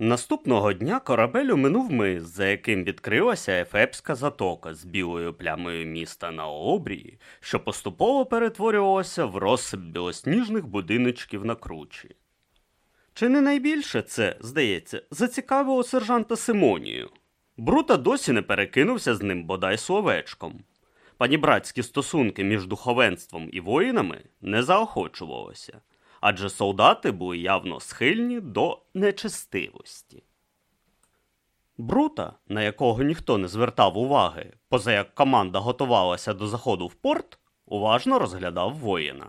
Наступного дня корабель уминув мис, за яким відкрилася Ефепська затока з білою плямою міста на обрії, що поступово перетворювалося в розсип білосніжних будиночків на кручі. Чи не найбільше це, здається, зацікавило сержанта Симонію? Брута досі не перекинувся з ним бодай словечком. Панібратські стосунки між духовенством і воїнами не заохочувалося, адже солдати були явно схильні до нечестивості. Брута, на якого ніхто не звертав уваги, поза як команда готувалася до заходу в порт, уважно розглядав воїна.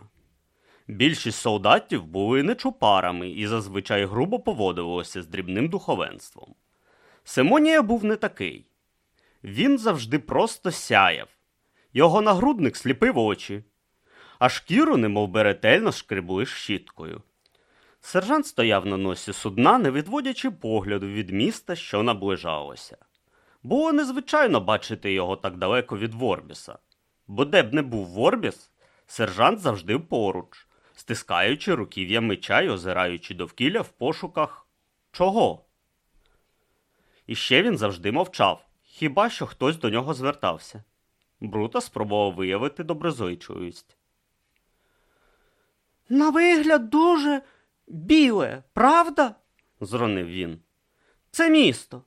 Більшість солдатів були нечупарами і зазвичай грубо поводилося з дрібним духовенством. Симонія був не такий. Він завжди просто сяяв. Його нагрудник сліпив очі, а шкіру немовби ретельно шкребли щіткою. Сержант стояв на носі судна, не відводячи погляду від міста, що наближалося. Було незвичайно бачити його так далеко від Ворбіса, бо де б не був Ворбіс, сержант завжди поруч, стискаючи руків'я меча й озираючи довкілля в пошуках чого. І ще він завжди мовчав, хіба що хтось до нього звертався. Брута спробував виявити доброзичливість. На вигляд дуже біле, правда? зронив він. Це місто.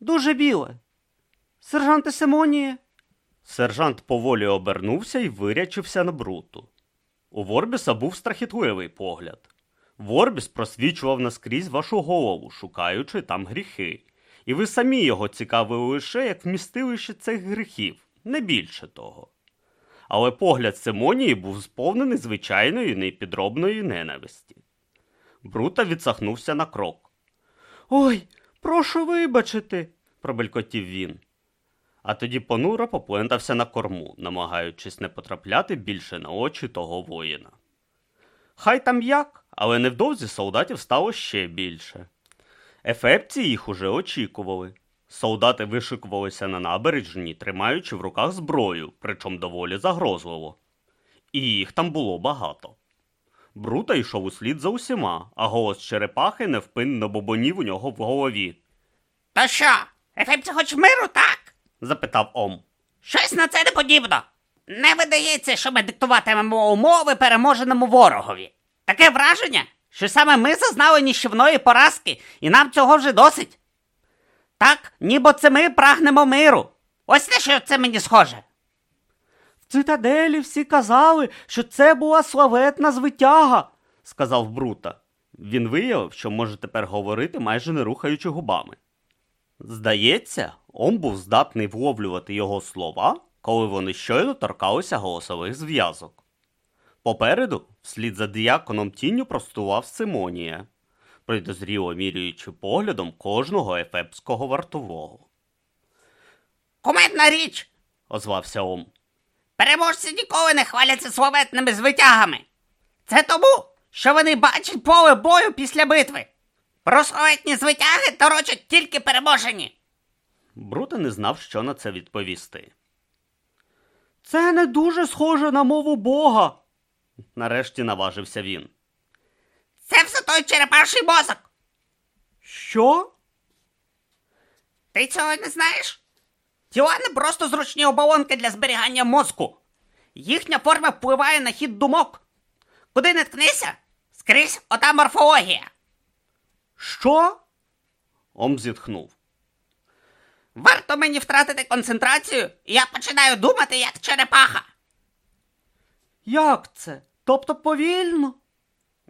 Дуже біле. Сержанте Симоніє, Сержант поволі обернувся і вирячився на бруту. У Ворбіса був страхітливий погляд. Ворбіс просвічував наскрізь вашу голову, шукаючи там гріхи, і ви самі його цікавили лише як вмістилище цих гріхів, не більше того. Але погляд Симонії був сповнений звичайної непідробної ненависті. Брута відсахнувся на крок. Ой, прошу вибачити. пробелькотів він. А тоді понуро поплентався на корму, намагаючись не потрапляти більше на очі того воїна. Хай там як, але невдовзі солдатів стало ще більше. Ефепці їх уже очікували. Солдати вишикувалися на набережні, тримаючи в руках зброю, причому доволі загрозливо. І їх там було багато. Брута йшов услід за усіма, а голос черепахи невпинно бобонів у нього в голові. То що, ефепці хоч миру, так? Запитав Ом. Щось на це не подібно. Не видається, що ми диктуватимемо умови переможеному ворогові. Таке враження, що саме ми зазнали ніщівної поразки, і нам цього вже досить. Так, ніби це ми прагнемо миру. Ось на що це мені схоже. В цитаделі всі казали, що це була славетна звитяга. сказав Брута. Він виявив, що може тепер говорити, майже не рухаючи губами. Здається, Ом був здатний вловлювати його слова, коли вони щойно торкалися голосових зв'язок. Попереду, вслід за діяконом тінню простував Симонія, підозріло міряючи поглядом кожного ефепського вартового. Кумедна річ. Озвався Ом. Переможці ніколи не хваляться славетними звитягами. Це тому, що вони бачать поле бою після битви. Про славетні звитяги торочать тільки переможені. Брута не знав, що на це відповісти. Це не дуже схоже на мову Бога. Нарешті наважився він. Це все той черепаший мозок. Що? Ти цього не знаєш? Тіла не просто зручні оболонки для зберігання мозку. Їхня форма впливає на хід думок. Куди не ткнися, скрізь ота морфологія. Що? Ом зітхнув. Варто мені втратити концентрацію, і я починаю думати як черепаха. Як це? Тобто повільно?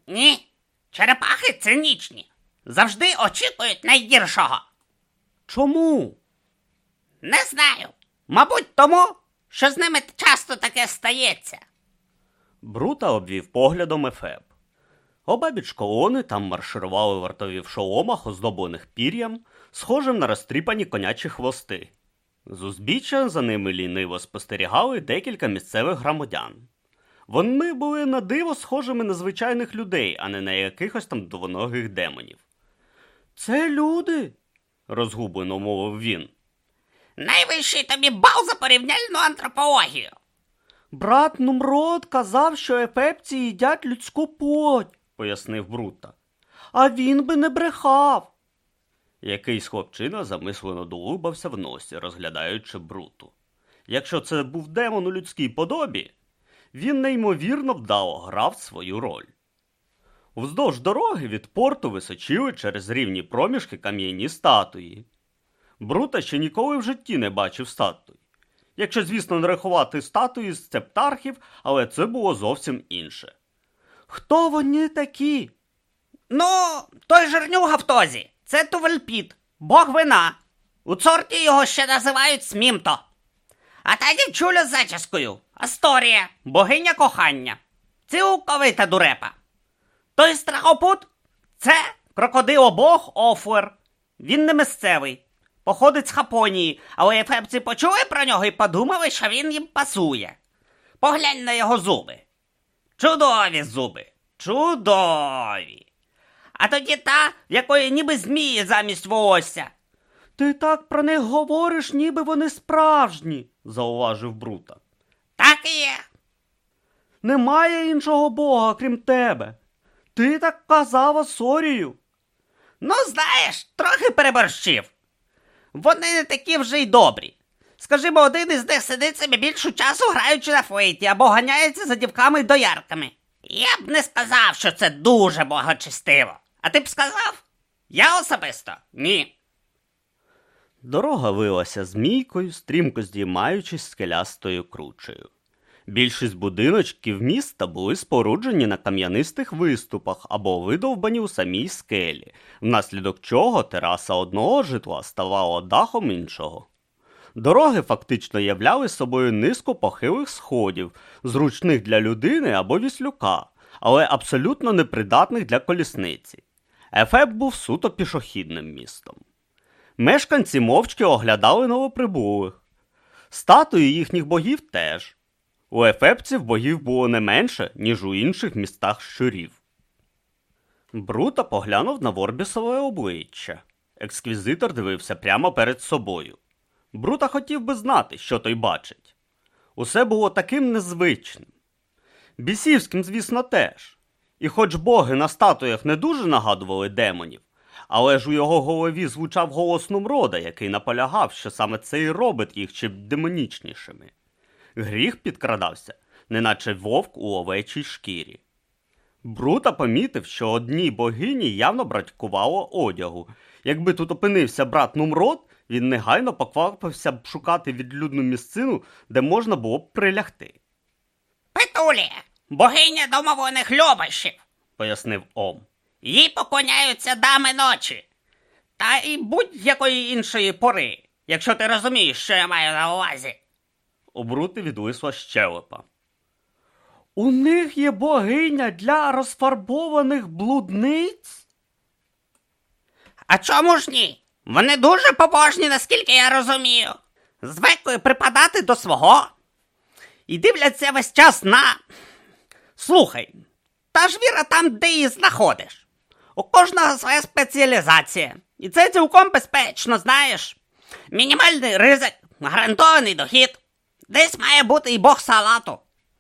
Ні, черепахи цинічні. Завжди очікують найгіршого. Чому? Не знаю. Мабуть, тому, що з ними часто таке стається. Брута обвів поглядом Ефеб. Обабіч колони там марширували вартові в шоломах, оздоблених пір'ям, схожим на розтріпані конячі хвости. З узбіччя за ними ліниво спостерігали декілька місцевих громадян. Вони були на диво схожими на звичайних людей, а не на якихось там двоногих демонів. Це люди. Розгублено мовив він. Найвищий тобі бал за порівняльну антропологію. Брат Нумрод казав, що ефепці їдять людську плоть, пояснив Брута. а він би не брехав. Якийсь хлопчина замислено долубався в носі, розглядаючи бруту. Якщо це був демон у людській подобі, він неймовірно вдало грав свою роль. Вздовж дороги від порту височили через рівні проміжки кам'яні статуї. Брута ще ніколи в житті не бачив статуй. Якщо, звісно, не рахувати статуї з цептархів, але це було зовсім інше. Хто вони такі? Ну, той жирнюга в тозі. Це Тувельпіт, бог вина. У цорті його ще називають Смімто. А та дівчуля з зачіскою Асторія, богиня кохання. Цілковита дурепа. Той страхопут це крокодилобог Офлер. Він не місцевий. Походить з Хапонії, але ефепці почули про нього і подумали, що він їм пасує. Поглянь на його зуби. Чудові зуби. Чудові. А тоді та, в якої ніби змії замість волосся. Ти так про них говориш, ніби вони справжні. Зауважив Брута. Так і є. Немає іншого бога, крім тебе. Ти так казав Осорію. Ну, знаєш, трохи переборщив. Вони не такі вже й добрі. Скажімо, один із них сидить собі більшу часу граючи на флейті або ганяється за дівками й доярками. Я б не сказав, що це дуже благочестиво. А ти б сказав? Я особисто ні. Дорога вилася змійкою, стрімко здіймаючись скелястою кручею. Більшість будиночків міста були споруджені на кам'янистих виступах або видовбані у самій скелі, внаслідок чого тераса одного житла ставала дахом іншого. Дороги фактично являли собою низку похилих сходів, зручних для людини або віслюка, але абсолютно непридатних для колісниці. Ефеп був суто пішохідним містом. Мешканці мовчки оглядали новоприбулих. Статуї їхніх богів теж. У ефепців богів було не менше, ніж у інших містах щурів. Брута поглянув на Ворбісове обличчя. Ексквізитор дивився прямо перед собою. Брута хотів би знати, що той бачить. Усе було таким незвичним. Бісівським, звісно, теж. І хоч боги на статуях не дуже нагадували демонів, але ж у його голові звучав голос Нумрода, який наполягав, що саме це і робить їх чим демонічнішими. Гріх підкрадався, неначе вовк у овечій шкірі. Брута помітив, що одній богині явно братькувало одягу. Якби тут опинився брат Нумрод, він негайно поквапився б шукати відлюдну місцину, де можна було б прилягти, Петулія, богиня домовлених льобищів. пояснив Ом. Їй поклоняються дами ночі. Та й будь-якої іншої пори, якщо ти розумієш, що я маю на увазі. У Брути відвисла щелепа. У них є богиня для розфарбованих блудниць? А чому ж ні? Вони дуже побожні, наскільки я розумію. Звикли припадати до свого. І дивляться весь час на. Слухай, та ж віра там, де її знаходиш. У кожного своя спеціалізація. І це цілком безпечно, знаєш. Мінімальний ризик, гарантований дохід. Десь має бути і бог салату.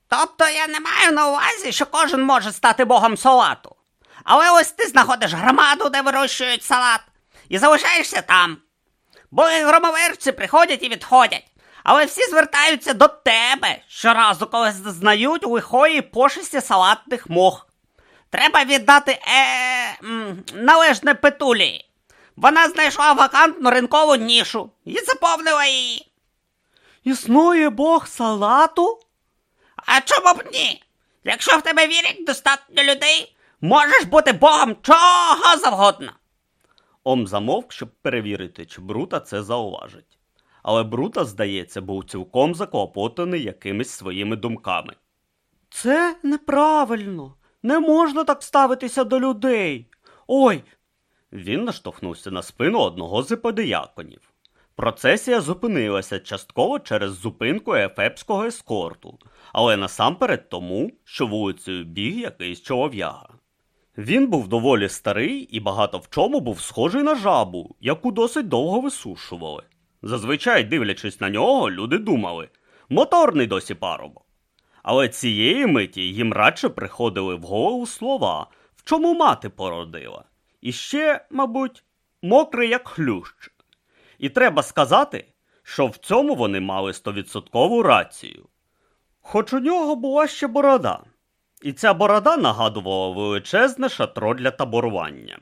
Тобто я не маю на увазі, що кожен може стати богом салату. Але ось ти знаходиш громаду, де вирощують салат, і залишаєшся там. Боги громоверці приходять і відходять, але всі звертаються до тебе щоразу, коли зазнають лихої пошесті салатних мух. Треба віддати е, належне петулії. Вона знайшла вакантну ринкову нішу і заповнила її. Існує бог салату? А чому б ні? Якщо в тебе вірять достатньо людей, можеш бути богом чого завгодно. Ом замовк, щоб перевірити, чи Брута це зауважить. Але Брута, здається, був цілком заклопотаний якимись своїми думками. Це неправильно. Не можна так ставитися до людей. Ой, Він наштовхнувся на спину одного з еподіяконів. Процесія зупинилася частково через зупинку ефепського ескорту, але насамперед тому, що вулицею біг якийсь чолов'яга. Він був доволі старий і багато в чому був схожий на жабу, яку досить довго висушували. Зазвичай, дивлячись на нього, люди думали моторний досі парубок. Але цієї миті їм радше приходили в голову слова, в чому мати породила. І ще, мабуть, мокрий як хлющ. І треба сказати, що в цьому вони мали стовідсоткову рацію. Хоч у нього була ще борода, і ця борода нагадувала величезне шатро для таборування.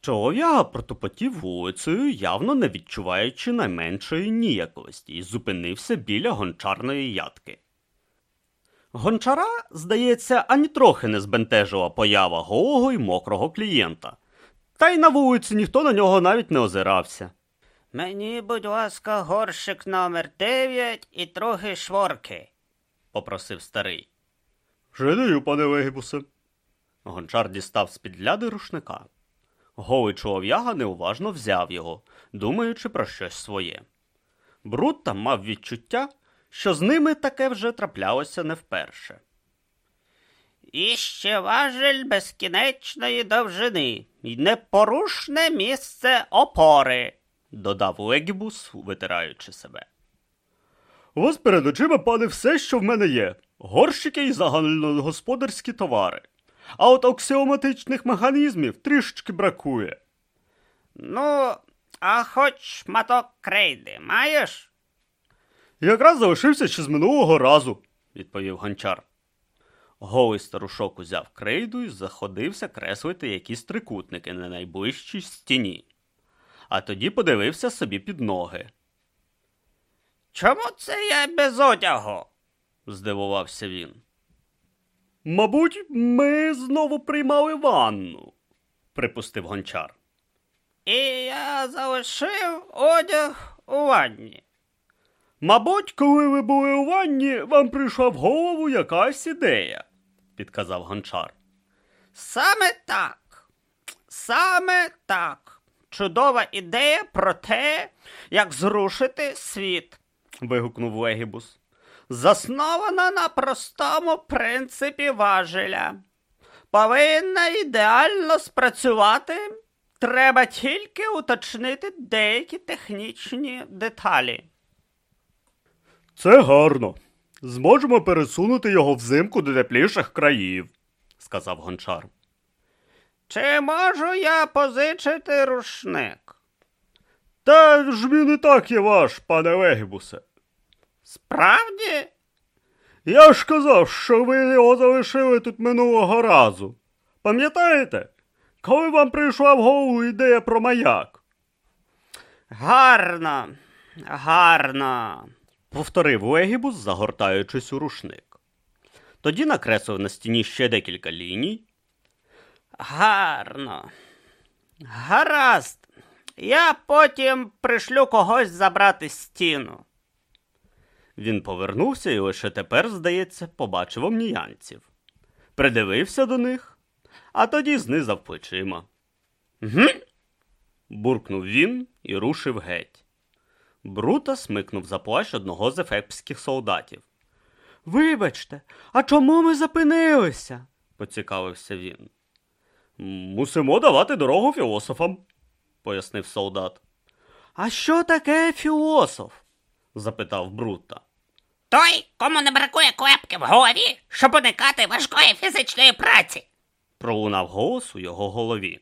Чолов'яга протопотів вулицею, явно не відчуваючи найменшої ніяковості, і зупинився біля гончарної ядки. Гончара, здається, ані трохи не збентежила поява голого і мокрого клієнта, та й на вулиці ніхто на нього навіть не озирався. Мені, будь ласка, горщик номер 9 і трохи шворки. попросив старий. Жидаю, пане Легібусе. Гончар дістав з-під ляди рушника. Голий чолов'яга неуважно взяв його, думаючи про щось своє. Брутта мав відчуття, що з ними таке вже траплялося не вперше. І ще важель безкінечної довжини і непорушне місце опори. додав Легібус, витираючи себе. У вас перед очима, пане, все, що в мене є: горщики і загальногосподарські товари. А от аксіоматичних механізмів трішечки бракує. Ну, а хоч шматок крейди маєш? Якраз залишився ще з минулого разу, відповів гончар. Голий старушок узяв крейду і заходився креслити якісь трикутники на найближчій стіні. А тоді подивився собі під ноги. Чому це я без одягу? здивувався він. Мабуть, ми знову приймали ванну, припустив гончар. І я залишив одяг у ванні. Мабуть, коли ви були у ванні, вам прийшла в голову якась ідея, підказав гончар. Саме так. Саме так. Чудова ідея про те, як зрушити світ. вигукнув Легібус. Заснована на простому принципі важеля. Повинна ідеально спрацювати. Треба тільки уточнити деякі технічні деталі. Це гарно. Зможемо пересунути його взимку до тепліших країв, сказав гончар. Чи можу я позичити рушник? Та ж він і так є ваш, пане Легібусе. Справді? Я ж казав, що ви його залишили тут минулого разу. Пам'ятаєте, коли вам прийшла в голову ідея про маяк? Гарно, гарно. Повторив Легібус, загортаючись у рушник. Тоді накреслив на стіні ще декілька ліній. Гарно. Гаразд. Я потім пришлю когось забрати стіну. Він повернувся і лише тепер, здається, побачив омніянців. Придивився до них, а тоді знизав плечима. Гм? буркнув він і рушив геть. Брута смикнув за плащ одного з ефепських солдатів. Вибачте, а чому ми зупинилися? поцікавився він. Мусимо давати дорогу філософам, пояснив солдат. А що таке філософ? запитав Брута. Той, кому не бракує клепки в голові, щоб уникати важкої фізичної праці. Пролунав голос у його голові.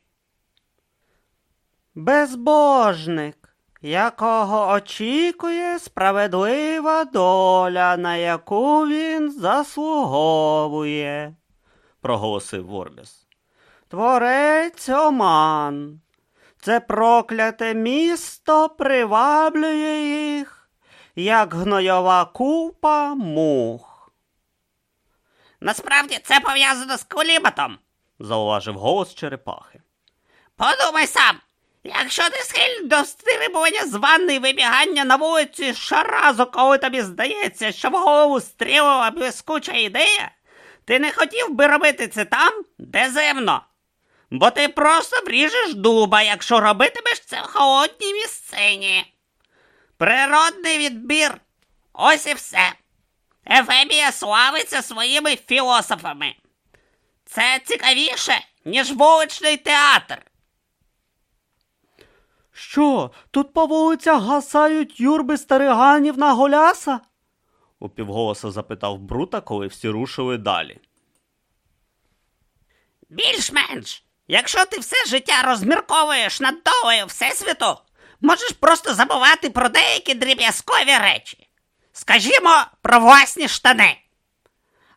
Безбожник, якого очікує справедлива доля, на яку він заслуговує. проголосив Ворбіс. Творець оман. Це прокляте місто приваблює їх, як гнойова купа мух. Насправді це пов'язано з кліматом. зауважив голос черепахи. Подумай сам, якщо ти схильний до стрибування з ванни і вибігання на вулиці щоразу, коли тобі здається, що в голову стрілила блискуча ідея, ти не хотів би робити це там, де земно. Бо ти просто вріжеш дуба, якщо робитимеш це в холодній місцині. Природний відбір. Ось і все. Ефебія славиться своїми філософами. Це цікавіше, ніж вуличний театр. Що, тут по вулицях гасають юрби стариганів на голяса? упівголоса запитав Брута, коли всі рушили далі. Більш-менш. Якщо ти все життя розмірковуєш над довою Всесвіту, можеш просто забувати про деякі дріб'язкові речі. Скажімо, про власні штани.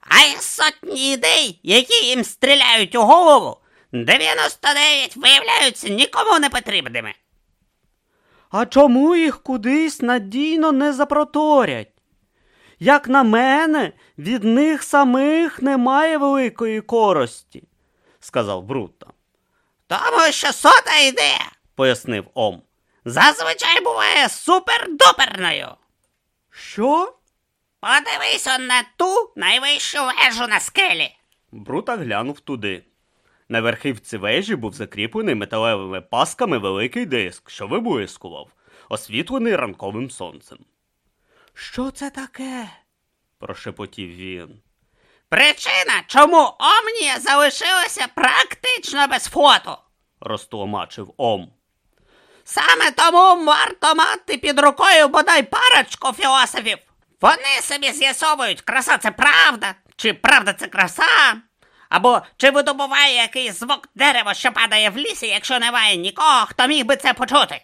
А із сотні ідей, які їм стріляють у голову, 99 виявляються нікому не потрібними. А чому їх кудись надійно не запроторять? Як на мене, від них самих немає великої користі, сказав Бруто. Тому що сота ідея, Пояснив Ом. зазвичай буває супер-дуперною. Що? Подивись он на ту найвищу вежу на скелі. Брута глянув туди. На верхівці вежі був закріплений металевими пасками великий диск, що виблискував, освітлений ранковим сонцем. Що це таке? Прошепотів він. Причина, чому Омнія залишилася практично без фото. Розтлумачив Ом. Саме тому варто мати під рукою бодай парочку філософів. Вони собі з'ясовують, краса це правда, чи правда це краса. Або чи видобуває якийсь звук дерева, що падає в лісі, якщо немає нікого, хто міг би це почути.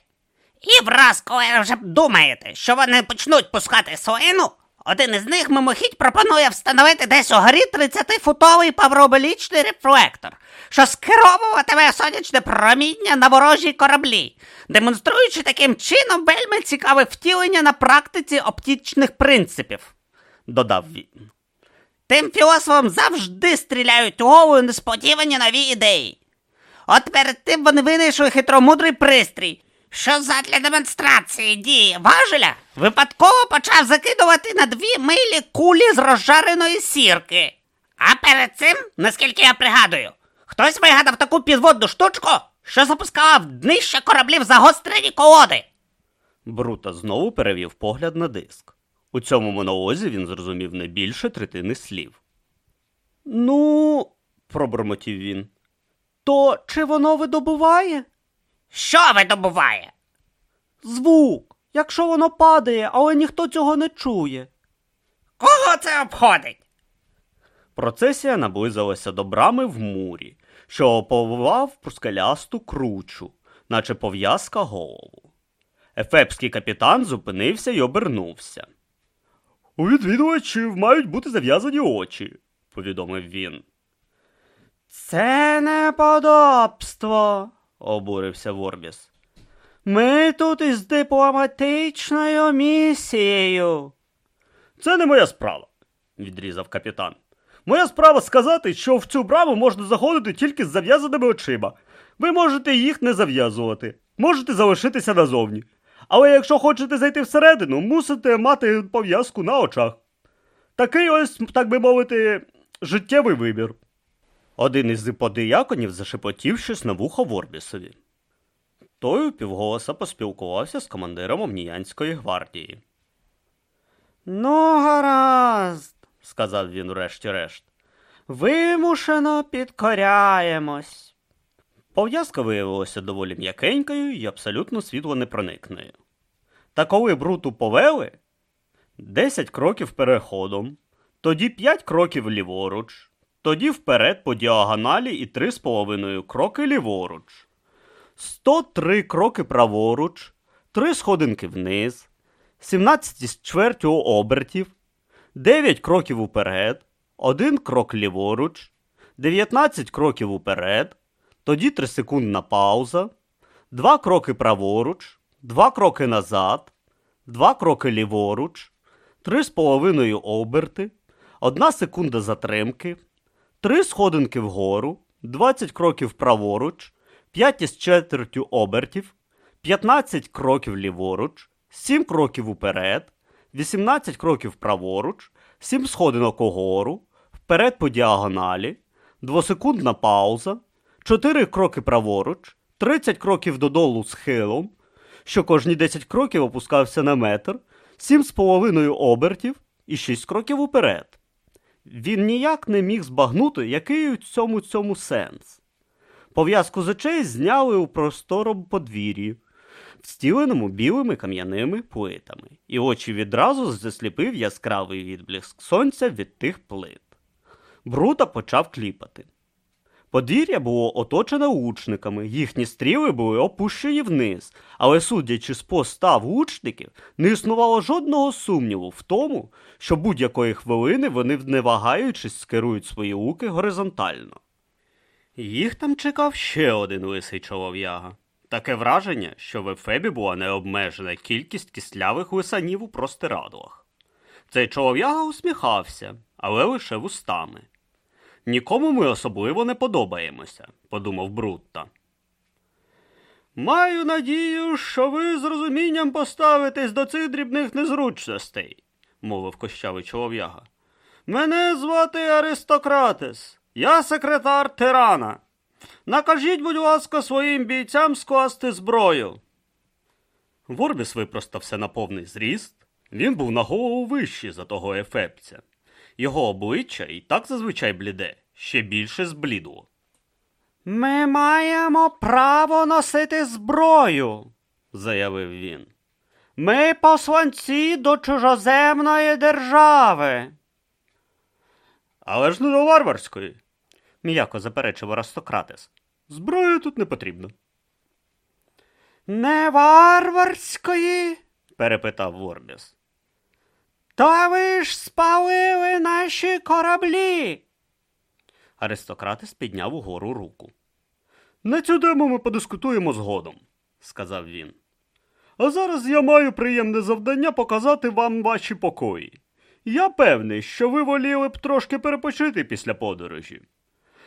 І враз, коли ви вже думаєте, що вони почнуть пускати слину, один із них мимохідь пропонує встановити десь у горі 30-футовий павроболічний рефлектор, що скеровуватиме сонячне проміння на ворожі кораблі, демонструючи таким чином вельми цікаве втілення на практиці оптичних принципів. Додав він. Тим філософам завжди стріляють у голову несподівані нові ідеї. От перед тим вони винайшли хитромудрий пристрій, що задля демонстрації дії важеля випадково почав закидувати на дві милі кулі з розжареної сірки. А перед цим, наскільки я пригадую, хтось вигадав таку підводну штучку, що запускала в днище кораблів загострені колоди. Брута знову перевів погляд на диск. У цьому монолозі він зрозумів не більше третини слів. Ну, Пробормотів він. то чи воно видобуває? Що видобуває? Звук, якщо воно падає, але ніхто цього не чує. Кого це обходить? Процесія наблизилася до брами в мурі, що оповивав скелясту кручу, наче пов'язка голову. Ефепський капітан зупинився й обернувся. У відвідувачів мають бути зав'язані очі, повідомив він. Це неподобство, Обурився Ворбіс. Ми тут із дипломатичною місією. Це не моя справа, відрізав капітан. Моя справа сказати, що в цю браму можна заходити тільки з зав'язаними очима. Ви можете їх не зав'язувати, можете залишитися назовні. Але якщо хочете зайти всередину, мусите мати пов'язку на очах. Такий ось, так би мовити, життєвий вибір. Один із подияконів зашепотів щось на вухо Ворбісові. Той упівголоса поспілкувався з командиром Омніянської гвардії. Ну, гаразд, сказав він врешті-решт. вимушено підкоряємось. Пов'язка виявилася доволі м'якенькою і абсолютно світлонепроникною. Та коли бруту повели, 10 кроків переходом, тоді 5 кроків ліворуч, тоді вперед по діагоналі і 3,5 кроки ліворуч, 103 кроки праворуч, 3 сходинки вниз, 17 з чвертю обертів, 9 кроків уперед, 1 крок ліворуч, 19 кроків уперед, тоді 3-секундна пауза, 2 кроки праворуч, 2 кроки назад, 2 кроки ліворуч, 3,5 оберти, 1 секунда затримки, 3 сходинки вгору, 20 кроків праворуч, 5 із четвертю обертів, 15 кроків ліворуч, 7 кроків уперед, 18 кроків праворуч, 7 сходинок угору, вперед по діагоналі, двосекундна пауза, 4 кроки праворуч, 30 кроків додолу схилом, що кожні 10 кроків опускався на метр, 7,5 обертів і 6 кроків уперед. Він ніяк не міг збагнути, який у цьому цьому сенс. Пов'язку з очей зняли у просторому подвір'ї, встіленому білими кам'яними плитами, і очі відразу засліпив яскравий відблиск сонця від тих плит. Брута почав кліпати. Подвір'я було оточене лучниками, їхні стріли були опущені вниз, але судячи з постав лучників, не існувало жодного сумніву в тому, що будь-якої хвилини вони, не вагаючись, скерують свої луки горизонтально. Їх там чекав ще один лисий чолов'яга. Таке враження, що в Ефебі була необмежена кількість кислявих лисанів у простирадлах. Цей чолов'яга усміхався, але лише вустами. Нікому ми особливо не подобаємося, подумав Брутта. Маю надію, що ви з розумінням поставитесь до цих дрібних незручностей, мовив кощавий чолов'яга. Мене звати Аристократес, я секретар тирана. Накажіть, будь ласка, своїм бійцям скласти зброю. Ворбіс випростався на повний зріст. Він був на голову вищий за того ефепця. Його обличчя і так зазвичай бліде, ще більше зблідло. Ми маємо право носити зброю, заявив він. Ми посланці до чужоземної держави. Але ж не до варварської, м'яко заперечив Аристократес. Зброя тут не потрібна. Не варварської? перепитав Ворбіс. Та ви ж спалили наші кораблі. Аристократис підняв угору руку. На цю тему ми подискутуємо згодом, сказав він. А зараз я маю приємне завдання показати вам ваші покої. Я певний, що ви воліли б трошки перепочити після подорожі.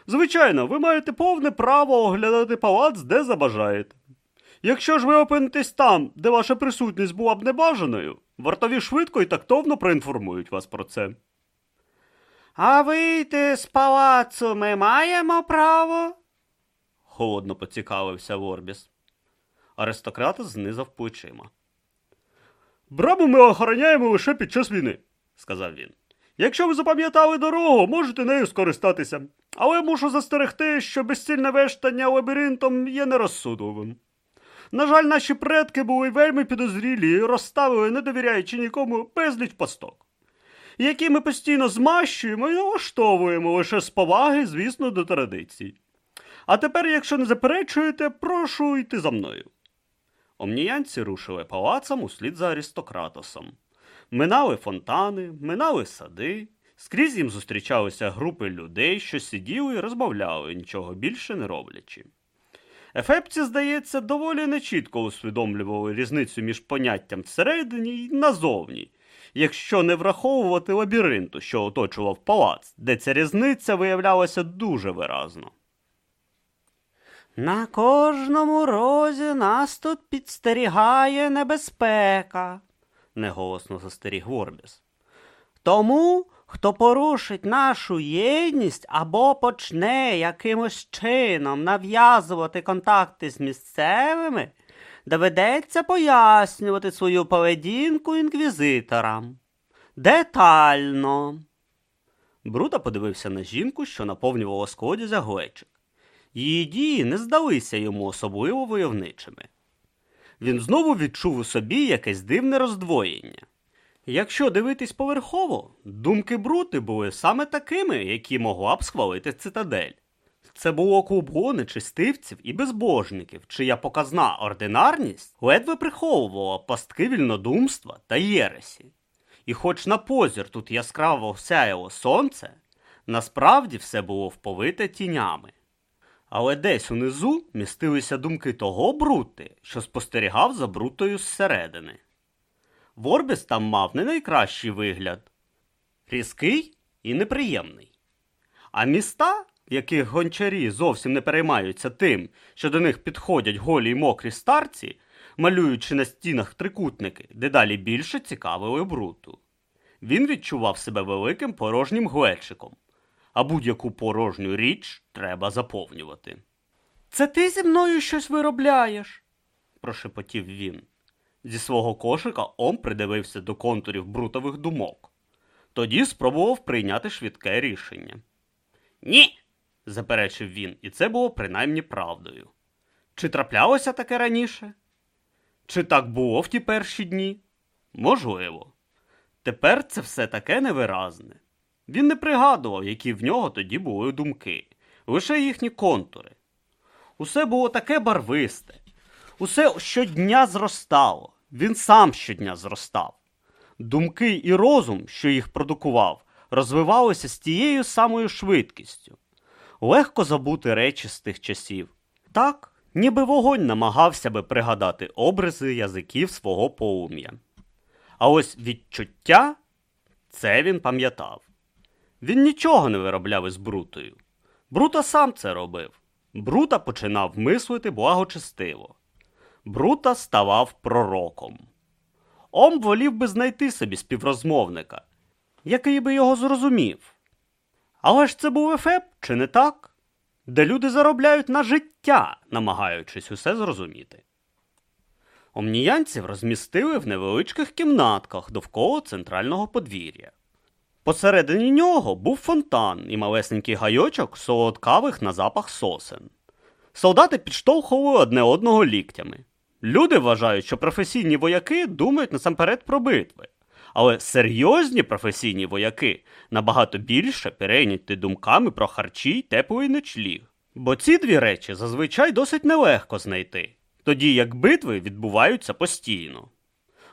Звичайно, ви маєте повне право оглядати палац, де забажаєте. Якщо ж ви опинитесь там, де ваша присутність була б небажаною, вартові швидко і тактовно проінформують вас про це. А вийти з палацу ми маємо право? холодно поцікавився Ворбіс. Аристократ знизав плечима. Браму ми охороняємо лише під час війни, сказав він. Якщо ви запам'ятали дорогу, можете нею скористатися. Але мушу застерегти, що безцільне вештання лабіринтом є нерозсудливим. На жаль, наші предки були вельми підозрілі і розставили, не довіряючи нікому, безліч пасток, які ми постійно змащуємо і налаштовуємо лише з поваги, звісно, до традицій. А тепер, якщо не заперечуєте, прошу йти за мною. Омніянці рушили палацом услід за аристократосом. Минали фонтани, минали сади, скрізь їм зустрічалися групи людей, що сиділи і розмовляли, нічого більше не роблячи. Ефепці, здається, доволі нечітко усвідомлювали різницю між поняттям всередині і назовні, якщо не враховувати лабіринту, що оточував палац, де ця різниця виявлялася дуже виразно. На кожному розі нас тут підстерігає небезпека, неголосно застеріг Ворбіс. Тому, хто порушить нашу єдність або почне якимось чином нав'язувати контакти з місцевими, доведеться пояснювати свою поведінку інквізиторам. Детально. Бруда подивився на жінку, що наповнювала з колодязя глечик. Її дії не здалися йому особливо войовничими. Він знову відчув у собі якесь дивне роздвоєння. Якщо дивитись поверхово, думки Брути були саме такими, які могла б схвалити цитадель. Це було клубо нечистивців і безбожників, чия показна ординарність ледве приховувала пастки вільнодумства та єресі. І хоч на позір тут яскраво сяяло сонце, насправді все було вповите тінями. Але десь унизу містилися думки того Брути, що спостерігав за Брутою зсередини. Ворбіс там мав не найкращий вигляд різкий і неприємний. А міста, в яких гончарі зовсім не переймаються тим, що до них підходять голі й мокрі старці, малюючи на стінах трикутники, дедалі більше цікавили бруту. Він відчував себе великим порожнім глечиком, а будь-яку порожню річ треба заповнювати. Це ти зі мною щось виробляєш? прошепотів він. Зі свого кошика Ом придивився до контурів брутових думок. Тоді спробував прийняти швидке рішення. Ні, заперечив він, і це було принаймні правдою. Чи траплялося таке раніше? Чи так було в ті перші дні? Можливо. Тепер це все таке невиразне. Він не пригадував, які в нього тоді були думки, лише їхні контури. Усе було таке барвисте, усе щодня зростало, він сам щодня зростав. Думки і розум, що їх продукував, розвивалися з тією самою швидкістю. Легко забути речі з тих часів. Так, ніби вогонь намагався би пригадати образи язиків свого полум'я. А ось відчуття це він пам'ятав. Він нічого не виробляв із Брутою. Брута сам це робив. Брута починав мислити благочестиво. Брута ставав пророком. Ом волів би знайти собі співрозмовника, який би його зрозумів. Але ж це був ефеб, чи не так? Де люди заробляють на життя, намагаючись усе зрозуміти. Омніянців розмістили в невеличких кімнатках довкола центрального подвір'я. Посередині нього був фонтан і малесенький гайочок солодкавих на запах сосен. Солдати підштовхували одне одного ліктями. Люди вважають, що професійні вояки думають насамперед про битви, але серйозні професійні вояки набагато більше перейняті думками про харчі й теплий ночліг. Бо ці дві речі зазвичай досить нелегко знайти, тоді як битви відбуваються постійно.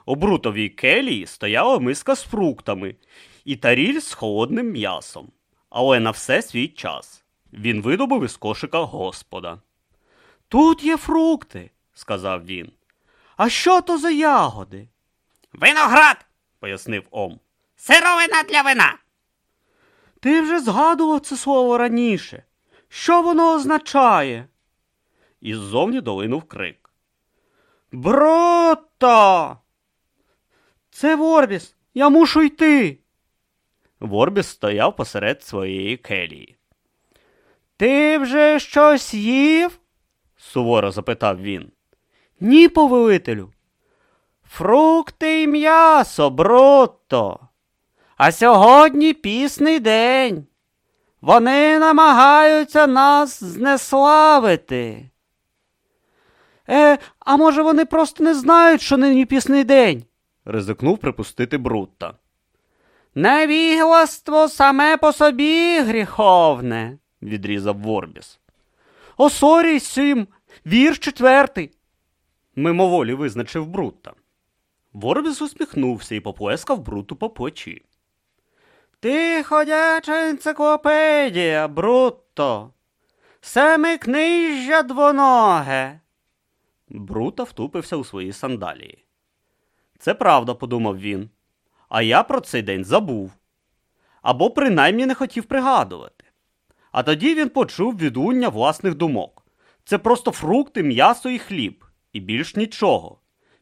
У брутовій келії стояла миска з фруктами і таріль з холодним м'ясом, але на все свій час. Він видобув із кошика господа. Тут є фрукти, сказав він. А що то за ягоди? Виноград! пояснив Ом. Сировина для вина! Ти вже згадував це слово раніше. Що воно означає? І ззовні долинув крик. Брота! Це Ворбіс, я мушу йти. Ворбіс стояв посеред своєї келії. Ти вже щось їв? суворо запитав він. Ні, повелителю. Фрукти і м'ясо, брутто. А сьогодні пісний день. Вони намагаються нас знеславити. Е, а може вони просто не знають, що нині пісний день? ризикнув припустити Брутта. Невігластво саме по собі гріховне, відрізав Ворбіс. Осорій сім, вірш четвертий. Мимоволі визначив Брутта. Ворбіс усміхнувся і поплескав Бруту по плечі. Ти ходяча енциклопедія, Брутто. Семикнижжя двоноге. Брута втупився у свої сандалії. Це правда, подумав він. А я про цей день забув. Або принаймні не хотів пригадувати. А тоді він почув відлуння власних думок. Це просто фрукти, м'ясо і хліб, і більш нічого.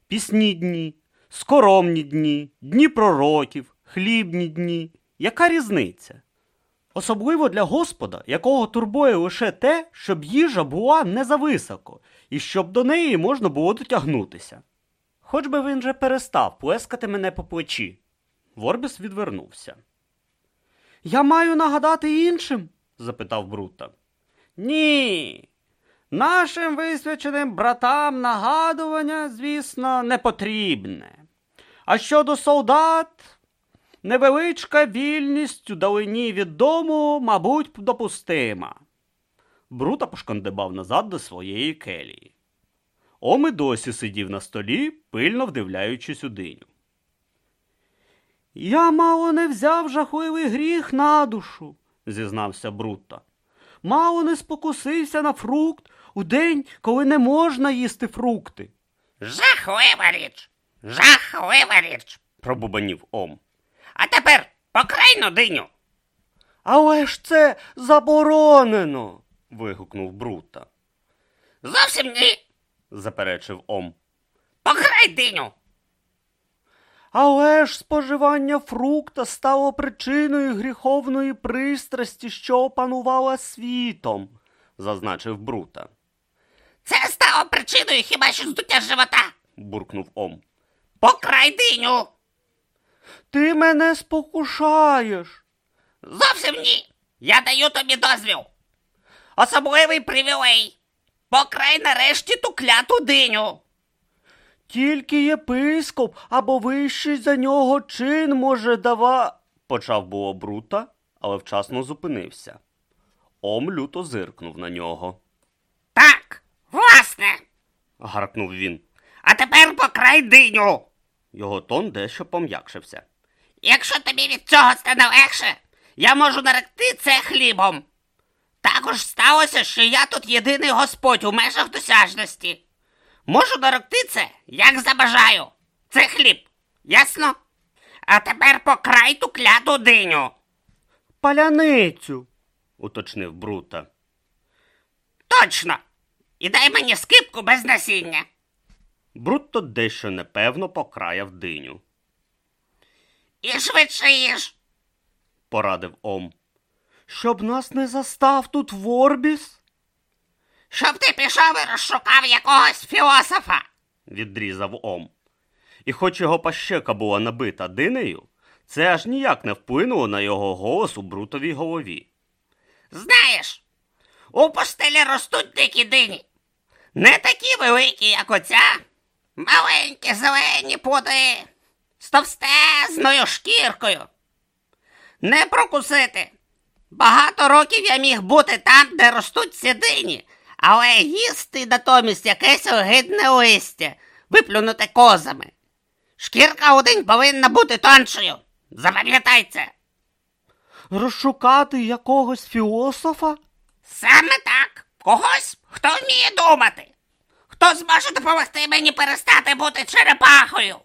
Пісні дні, скоромні дні, дні пророків, хлібні дні. Яка різниця? Особливо для Господа, якого турбує лише те, щоб їжа була не зависоко, і щоб до неї можна було дотягнутися. Хоч би він же перестав плескати мене по плечі. Ворбіс відвернувся. Я маю нагадати іншим? запитав Брута. Ні. Нашим висвяченим братам нагадування, звісно, не потрібне. А щодо солдат, невеличка вільність у далині від дому, мабуть, допустима. Брута пошкандибав назад до своєї келії. Оми досі сидів на столі, пильно вдивляючись у диню. Я мало не взяв жахливий гріх на душу, зізнався Брутта. Мало не спокусився на фрукт у день, коли не можна їсти фрукти, Жахлива річ! Жахлива річ! пробубанів Ом. А тепер покрайну диню! Але ж це заборонено. вигукнув Брутта, Зовсім ні! заперечив Ом. Покрай диню! Але ж споживання фрукта стало причиною гріховної пристрасті, що опанувала світом, зазначив Брута. Це стало причиною хіба що здуття живота! буркнув Ом. Покрай диню! Ти мене спокушаєш. Зовсім ні! Я даю тобі дозвіл! Особливий привілей! Покрай нарешті ту кляту диню! Тільки єпископ або вищий за нього чин може дава. почав було Брута, але вчасно зупинився. Ом люто зиркнув на нього. Так, власне. Гаркнув він. А тепер покрай диню. Його тон дещо пом'якшився. Якщо тобі від цього стане легше, я можу наректи це хлібом. Також сталося, що я тут єдиний господь у межах досяжності. Можу наректи це, як забажаю. Це хліб, ясно? А тепер покрай ту кляту диню. Паляницю. уточнив Брута. Точно. І дай мені скипку без насіння. Брутто дещо непевно покраяв диню. І швидше їж. Порадив Ом. Щоб нас не застав тут Ворбіс? Щоб ти пішов і розшукав якогось філософа. Відрізав Ом. І хоч його пащека була набита динею, це аж ніяк не вплинуло на його голос у брутовій голові. Знаєш, у пустелі ростуть дикі дині. Не такі великі, як оця. Маленькі зелені плоди з товстезною шкіркою. Не прокусити. Багато років я міг бути там, де ростуть ці дині, але їсти натомість якесь огидне листя, виплюнуте козами. Шкірка у день повинна бути тоншою. Запам'ятай це. Розшукати якогось філософа? Саме так. Когось, хто вміє думати. Хто зможе допомогти мені перестати бути черепахою.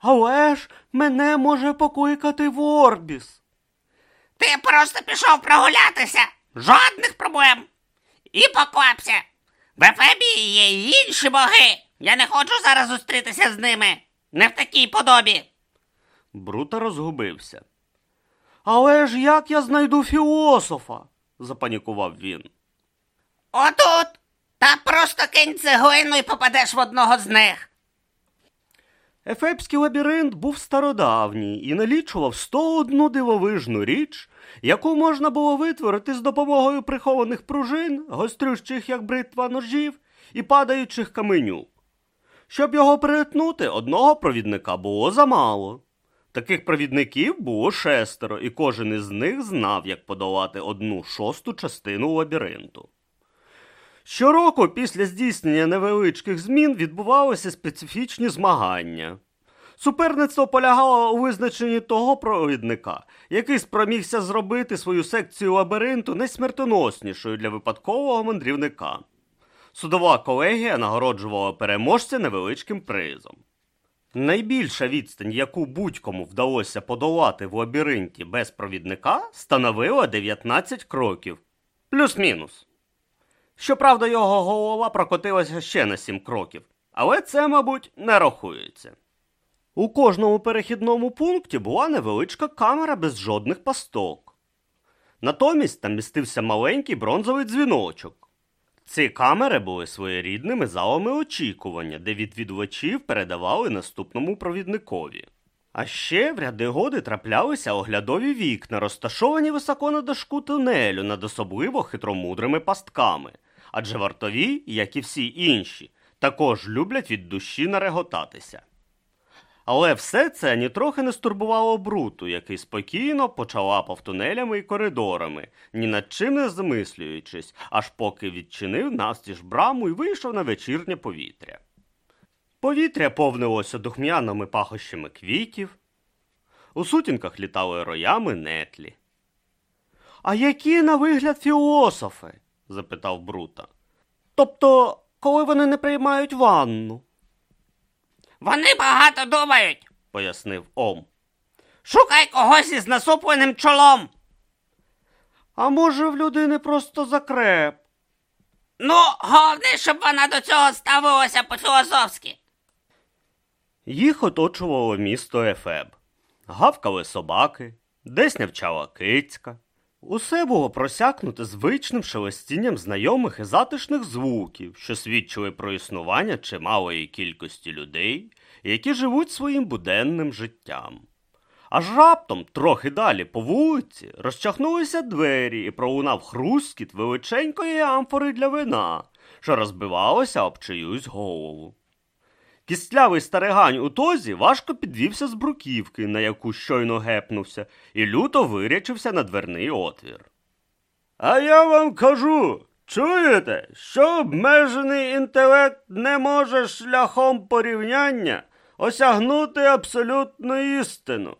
Але ж мене може покликати Ворбіс. Ти просто пішов прогулятися. Жодних проблем. І поквапся. В Ефебії є й інші боги. Я не хочу зараз зустрітися з ними. Не в такій подобі. Брута розгубився. Але ж як я знайду філософа? Запанікував він. Отут. Та просто кинь цеглину і попадеш в одного з них. Ефепський лабіринт був стародавній і налічував 101 дивовижну річ, яку можна було витворити з допомогою прихованих пружин, гострющих як бритва ножів і падаючих каменюк. Щоб його перетнути, одного провідника було замало. Таких провідників було шестеро, і кожен із них знав, як подолати одну шосту частину лабіринту. Щороку після здійснення невеличких змін відбувалися специфічні змагання. Суперництво полягало у визначенні того провідника, який спромігся зробити свою секцію лабіринту найсмертоноснішою для випадкового мандрівника. Судова колегія нагороджувала переможця невеличким призом. Найбільша відстань, яку будь-кому вдалося подолати в лабіринті без провідника, становила 19 кроків. Плюс-мінус. Щоправда, його голова прокотилася ще на 7 кроків, але це, мабуть, не рахується. У кожному перехідному пункті була невеличка камера без жодних пасток. Натомість там містився маленький бронзовий дзвіночок. Ці камери були своєрідними залами очікування, де відвідувачів передавали наступному провідникові. А ще в ряди годи траплялися оглядові вікна, розташовані високо на дошку тунелю над особливо хитромудрими пастками, адже вартові, як і всі інші, також люблять від душі нареготатися. Але все це нітрохи не стурбувало Бруту, який спокійно почалапав тунелями і коридорами, ні над чим не замислюючись, аж поки відчинив навстіж браму і вийшов на вечірнє повітря. Повітря повнилося духмяними пахощами квітів, у сутінках літали роями нетлі. А які на вигляд філософи? Запитав Брута. Тобто, коли вони не приймають ванну? Вони багато думають. пояснив Ом. Шукай когось із насупленим чолом. А може в людини просто закреп? Ну, головне, щоб вона до цього ставилася по-філософськи. Їх оточувало місто Ефеб. Гавкали собаки, десь нявчала кицька. Усе було просякнуте звичним шелестінням знайомих і затишних звуків, що свідчили про існування чималої кількості людей, які живуть своїм буденним життям. Аж раптом, трохи далі по вулиці, розчахнулися двері і пролунав хрускіт величенької амфори для вина, що розбивалося об чиюсь голову. Кістлявий старигань у тозі важко підвівся з бруківки, на яку щойно гепнувся, і люто вирячився на дверний отвір. А я вам кажу, чуєте, що обмежений інтелект не може шляхом порівняння осягнути абсолютну істину.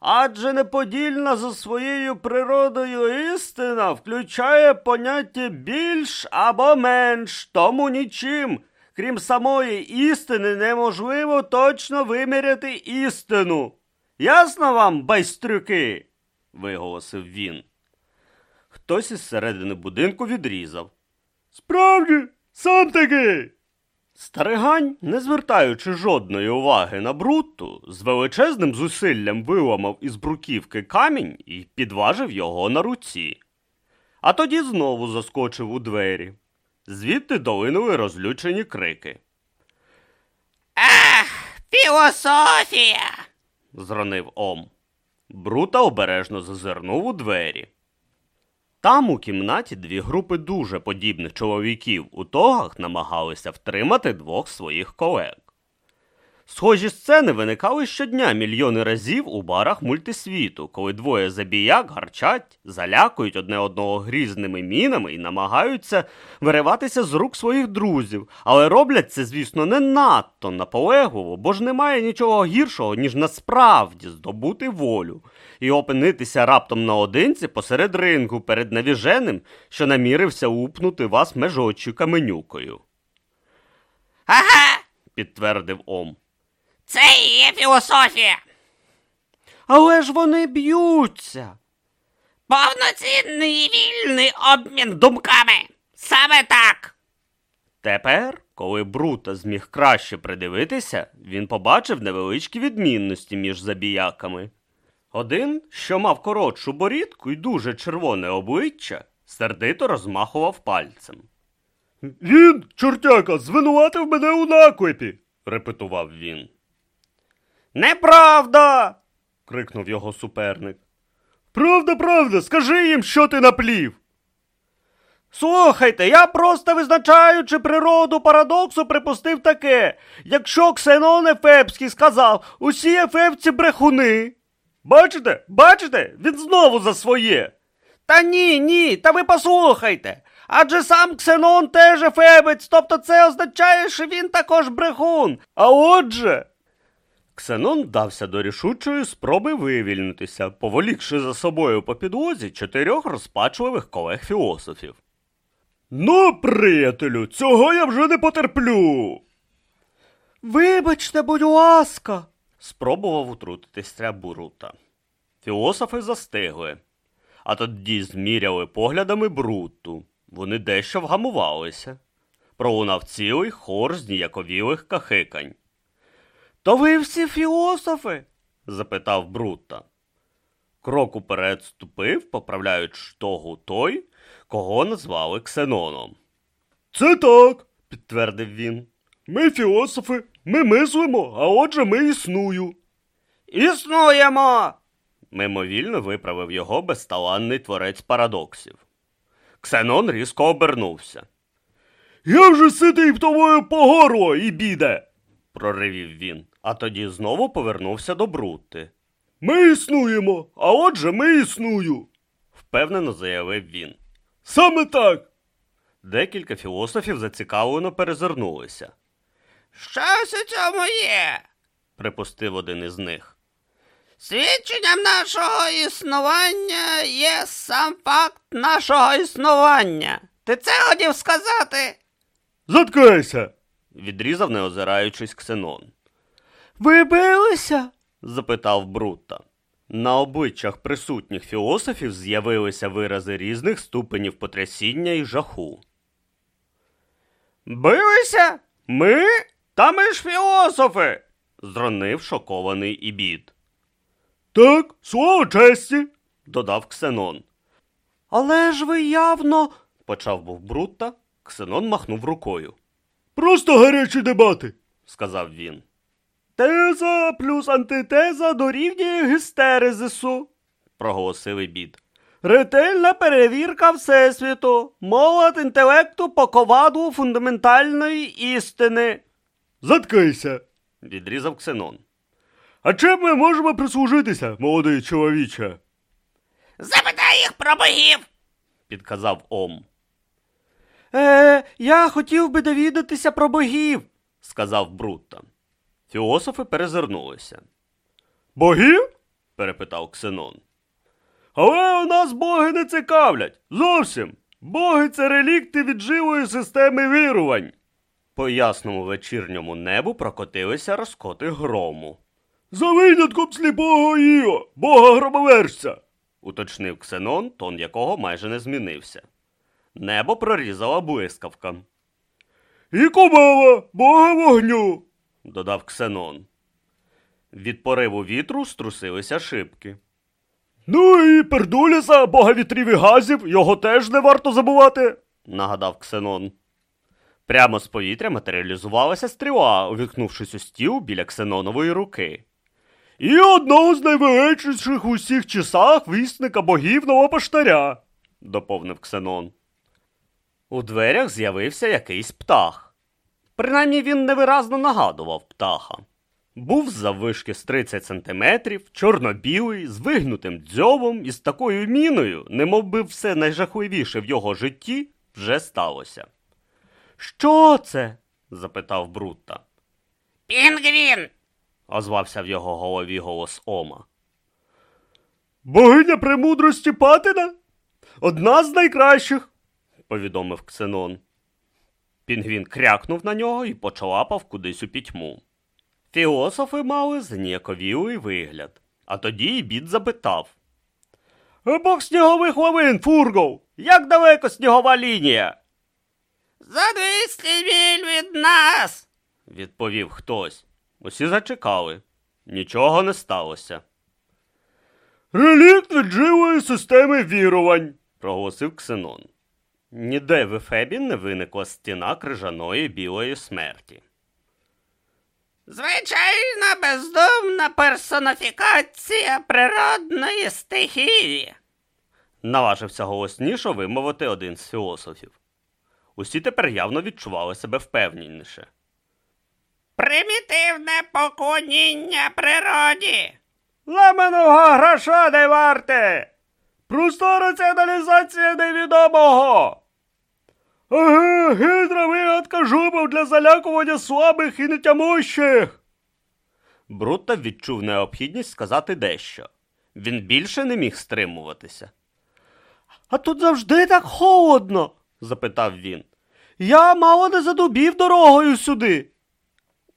Адже неподільна за своєю природою істина включає поняття більш або менш, тому нічим, крім самої істини, неможливо точно виміряти істину. Ясно вам, байстрюки? виголосив він. Хтось із середини будинку відрізав. Справді, сам такий. Старигань, не звертаючи жодної уваги на Брутту, з величезним зусиллям виламав із бруківки камінь і підважив його на руці. А тоді знову заскочив у двері. Звідти долинули розлючені крики. Ах, філософія! зронив Ом. Брута обережно зазирнув у двері. Там у кімнаті дві групи дуже подібних чоловіків у тогах намагалися втримати двох своїх колег. Схожі сцени виникали щодня мільйони разів у барах мультисвіту, коли двоє забіяк гарчать, залякують одне одного грізними мінами і намагаються вириватися з рук своїх друзів, але роблять це, звісно, не надто наполегливо, бо ж немає нічого гіршого, ніж насправді здобути волю і опинитися раптом наодинці посеред рингу перед навіженим, що намірився упнути вас межочою каменюкою, Ага, підтвердив Ом. Це і є філософія. Але ж вони б'ються. Повноцінний і вільний обмін думками. Саме так. Тепер, коли Брута зміг краще придивитися, він побачив невеличкі відмінності між забіяками. Один, що мав коротшу борідку і дуже червоне обличчя, сердито розмахував пальцем. Він, чортяка, звинуватив мене у наклепі, репетував він. Неправда. крикнув його суперник. Правда, правда, скажи їм, що ти наплів. Слухайте, я просто визначаючи природу парадоксу, припустив таке. Якщо Ксенон Ефепський сказав, усі ефепці брехуни. Бачите, бачите, він знову за своє. Та ні, ні, та ви послухайте. Адже сам Ксенон теж ефебець, тобто це означає, що він також брехун. А отже. Ксенон вдався до рішучої спроби вивільнитися, поволікши за собою по підлозі чотирьох розпачливих колег філософів. Ну, приятелю, цього я вже не потерплю. Вибачте, будь ласка, спробував утрутитися Бурута. Філософи застигли, а тоді зміряли поглядами Бруту. Вони дещо вгамувалися. Пролунав цілий хор зніяковілих кахикань. То ви всі філософи? запитав Брута. Крок уперед ступив, поправляючи штогу той, кого назвали Ксеноном. Це так, підтвердив він. Ми філософи, ми мислимо, а отже ми існую. Існуємо. мимовільно виправив його безталанний творець парадоксів. Ксенон різко обернувся. Я вже ситий в тобою по горло і біде, проривів він, а тоді знову повернувся до Брутти. Ми існуємо, а отже ми існую, впевнено заявив він. Саме так. Декілька філософів зацікавлено перезирнулися, Щось у цьому є. припустив один із них. Свідченням нашого існування є сам факт нашого існування. Ти це хотів сказати? Заткайся. відрізав, не озираючись Ксенон. Ви билися? запитав Брутта. На обличчях присутніх філософів з'явилися вирази різних ступенів потрясіння і жаху. Билися? Ми? Та ми ж філософи. зронив шокований Ібід. Так, слово честі, додав Ксенон. Але ж ви явно. почав був Брутта. Ксенон махнув рукою. Просто гарячі дебати, сказав він. Теза плюс антитеза дорівнює гістерезису, проголосив Ібід. Ретельна перевірка Всесвіту, молод інтелекту по коваду фундаментальної істини. Заткайся, відрізав Ксенон. А чим ми можемо прислужитися, молодий чоловіче? Запитай їх про богів. підказав Ом. Е, я хотів би довідатися про богів. сказав Брутта. Філософи перезирнулися. Богів? перепитав Ксенон. Але у нас боги не цікавлять. Зовсім. Боги це релікти від живої системи вірувань. По ясному вечірньому небу прокотилися розкоти грому. За винятком сліпого Іо, бога громовержця, уточнив Ксенон, тон якого майже не змінився. Небо прорізала блискавка. І кумава, бога вогню, додав Ксенон. Від пориву вітру струсилися шибки. Ну і Пердуліса, бога вітрів і газів, його теж не варто забувати, нагадав Ксенон. Прямо з повітря матеріалізувалася стріла, увікнувшись у стіл біля Ксенонової руки. І одного з найвеличніших у всіх часах вісника богів новопоштаря, доповнив Ксенон. У дверях з'явився якийсь птах. Принаймні він невиразно нагадував птаха. Був заввишки з 30 сантиметрів, чорно-білий, з вигнутим дзьобом і з такою міною, немов би все найжахливіше в його житті вже сталося. Що це? запитав Брутта. Пінгвін! озвався в його голові голос Ома. Богиня премудрості Патина? Одна з найкращих, повідомив Ксенон. Пінгвін крякнув на нього і почалапав кудись у пітьму. Філософи мали зніяковілий вигляд, а тоді і бід запитав. Бог снігових лавин, Фургов! Як далеко снігова лінія? За 200 міль від нас! відповів хтось. Усі зачекали. Нічого не сталося. Релікт від живої системи вірувань, проголосив Ксенон. Ніде в Ефебі не виникла стіна крижаної білої смерті. Звичайна бездумна персоніфікація природної стихії. Наважився голосніше вимовити один з філософів. Усі тепер явно відчували себе впевненіше. Примітивне поклоніння природі. Ламаного гроша не варте! Просто раціоналізація невідомого. Ага, вигадка жубов для залякування слабих і нетямущих. Брутта відчув необхідність сказати дещо. Він більше не міг стримуватися. А тут завжди так холодно, запитав він. Я мало не задубів дорогою сюди.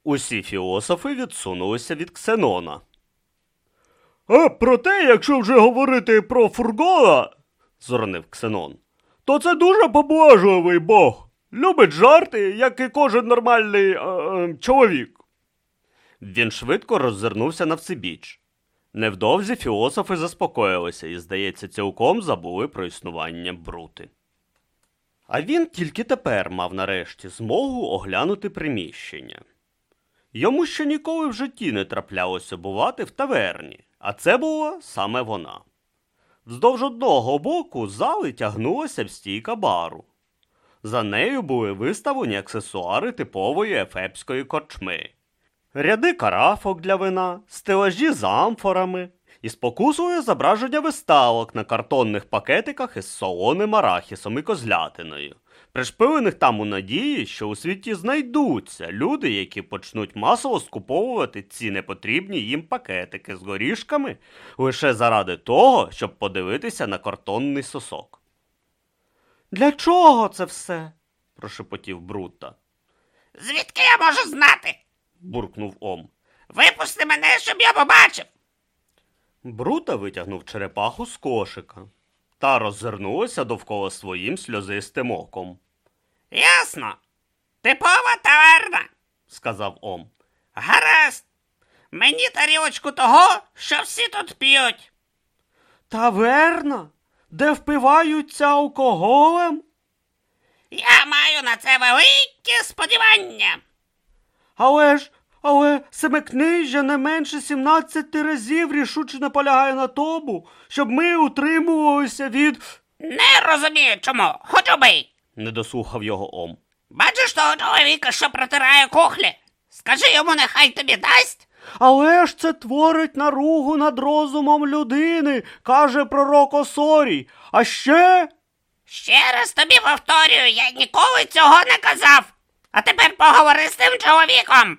Усі філософи відсунулися від Ксенона. А проте, якщо вже говорити про фургона, зорнив Ксенон, то це дуже поблажливий бог. Любить жарти, як і кожен нормальний е, е, чоловік. Він швидко роззирнувся на всебіч. Невдовзі філософи заспокоїлися і, здається, цілком забули про існування брути. А він тільки тепер мав нарешті змогу оглянути приміщення. Йому ще ніколи в житті не траплялося бувати в таверні, а це була саме вона. Вздовж одного боку зали тягнулася в стійка бару. За нею були виставлені аксесуари типової ефепської корчми, ряди карафок для вина, стелажі з амфорами і спокусує зображення виставок на картонних пакетиках із солоним арахісом і козлятиною, пришпилених там у надії, що у світі знайдуться люди, які почнуть масово скуповувати ці непотрібні їм пакетики з горішками лише заради того, щоб подивитися на картонний сосок. Для чого це все? прошепотів Брутта. Звідки я можу знати? буркнув Ом. Випусти мене, щоб я побачив. Брута витягнув черепаху з кошика та роззирнулася довкола своїм сльозистим оком, Ясно. Типова таверна. сказав Ом. Гаразд. Мені тарілочку того, що всі тут п'ють. Таверна, де впиваються алкоголем? Я маю на це великі сподівання. Але ж, але семикнижжя не менше 17 разів рішуче наполягає на тому, щоб ми утримувалися від. Не розумію, чому. Хоч убий. Не дослухав його Ом. Бачиш того чоловіка, що протирає кухлі? Скажи йому, нехай тобі дасть. Але ж це творить наругу над розумом людини, каже пророк Осорій. А ще. Ще раз тобі повторюю, я ніколи цього не казав. А тепер поговори з тим чоловіком.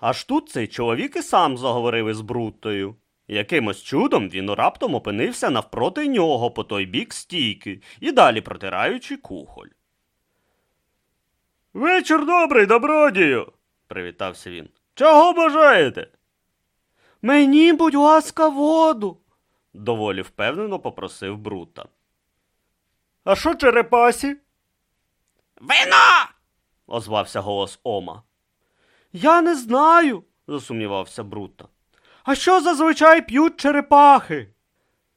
Аж тут цей чоловік і сам заговорив із Бруттою. Якимось чудом він раптом опинився навпроти нього по той бік стійки і далі протираючи кухоль. Вечір добрий, добродію, привітався він. Чого бажаєте? Мені, будь ласка, воду. доволі впевнено попросив Брута. А що черепасі? Вино! озвався голос Ома. Я не знаю. засумнівався Брута. А що зазвичай п'ють черепахи?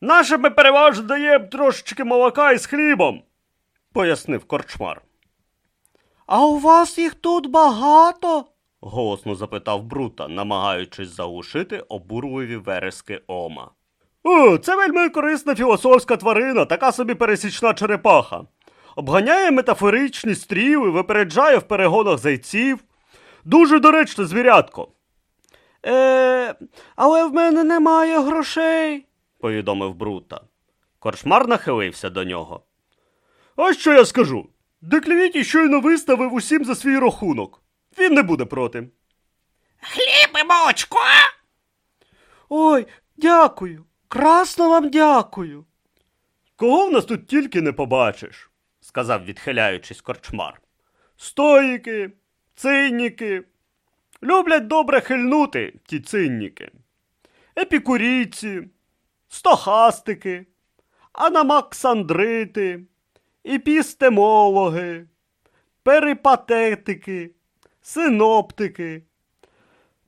Наше ми переважно даємо трошечки молока із хлібом, пояснив корчмар. А у вас їх тут багато? голосно запитав Брута, намагаючись заглушити обурливі верески Ома. О, це вельми корисна філософська тварина, така собі пересічна черепаха. Обганяє метафоричні стріли, випереджає в перегонах зайців. Дуже доречне звірятко, Е, але в мене немає грошей. повідомив Брута. Корчмар нахилився до нього. Ось що я скажу. Деклівіті щойно виставив усім за свій рахунок. Він не буде проти. Хліб і молочко! Ой, дякую. Красно вам дякую. Кого в нас тут тільки не побачиш, сказав, відхиляючись корчмар. Стоїки, цинніки. Люблять добре хильнути ті цинніки. Епікурійці, стохастики, анамаксандрити, епістемологи, перипатетики, синоптики.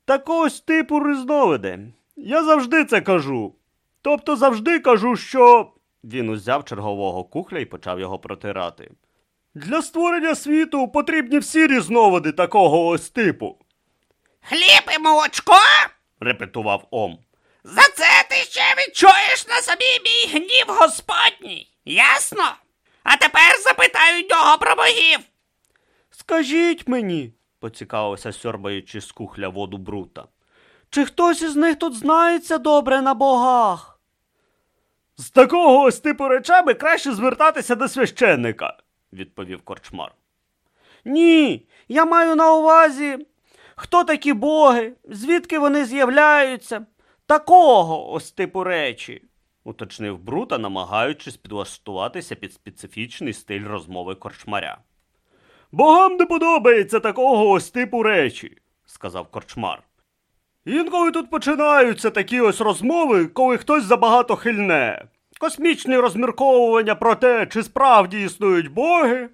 Такогось типу різновиди. Я завжди це кажу. Тобто завжди кажу, що. Він узяв чергового кухля і почав його протирати. Для створення світу потрібні всі різновиди такого ось типу, Хліб і молочко? репетував Ом. За це ти ще відчуєш на собі мій гнів господній. Ясно? А тепер запитаю нього про богів. Скажіть мені, поцікавився, сьорбаючи з кухля воду брута. чи хтось із них тут знається добре на богах? З такого ось типу речами краще звертатися до священника, відповів корчмар. Ні, я маю на увазі, хто такі боги, звідки вони з'являються, такого ось типу речі. Уточнив Брута, намагаючись підлаштуватися під специфічний стиль розмови корчмаря. Богам не подобається такого ось типу речі, сказав корчмар. Інколи тут починаються такі ось розмови, коли хтось забагато хильне. Космічні розмірковування про те, чи справді існують боги.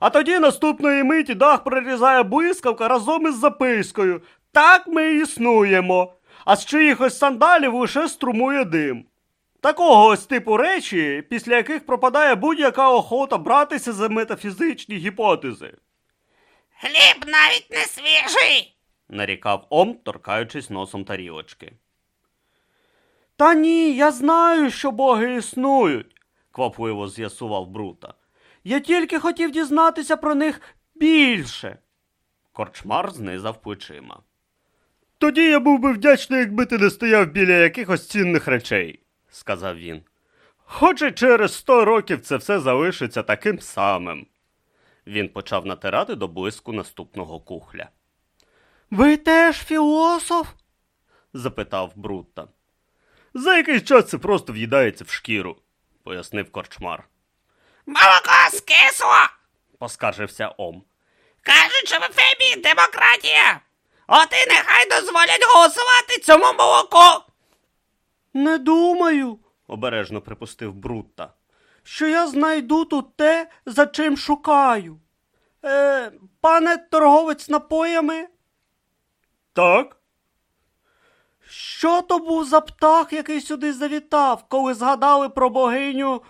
А тоді наступної миті дах прорізає блискавка разом із запискою. Так ми існуємо, а з чиїхось сандалів лише струмує дим. Такого ось типу речі, після яких пропадає будь-яка охота братися за метафізичні гіпотези, Хліб навіть не свіжий. нарікав Ом, торкаючись носом тарілочки. Та ні, я знаю, що боги існують. квапливо з'ясував Брута. Я тільки хотів дізнатися про них більше. Корчмар знизав плечима. Тоді я був би вдячний, якби ти не стояв біля якихось цінних речей, сказав він. Хоч і через сто років це все залишиться таким самим. Він почав натирати до блиску наступного кухля. Ви теж філософ? запитав Брутта. За якийсь час це просто в'їдається в шкіру, пояснив корчмар. Молоко скисло. Поскаржився Ом. Кажуть, що в Ефебії демократія. От і нехай дозволять голосувати цьому молоку. Не думаю, обережно припустив Брутта. що я знайду тут те, за чим шукаю. Е, пане торговець напоями, Так? що то був за птах, який сюди завітав, коли згадали про богиню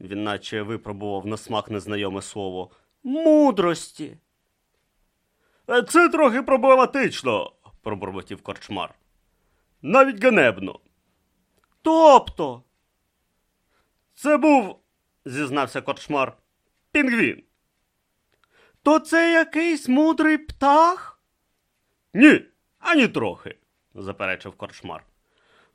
Він наче випробував на смак незнайоме слово. мудрості? «Е, Це трохи проблематично, пробурмотів корчмар. Навіть ганебно. Тобто, Це був, зізнався корчмар, пінгвін. то це якийсь мудрий птах? Ні, ані трохи, заперечив корчмар.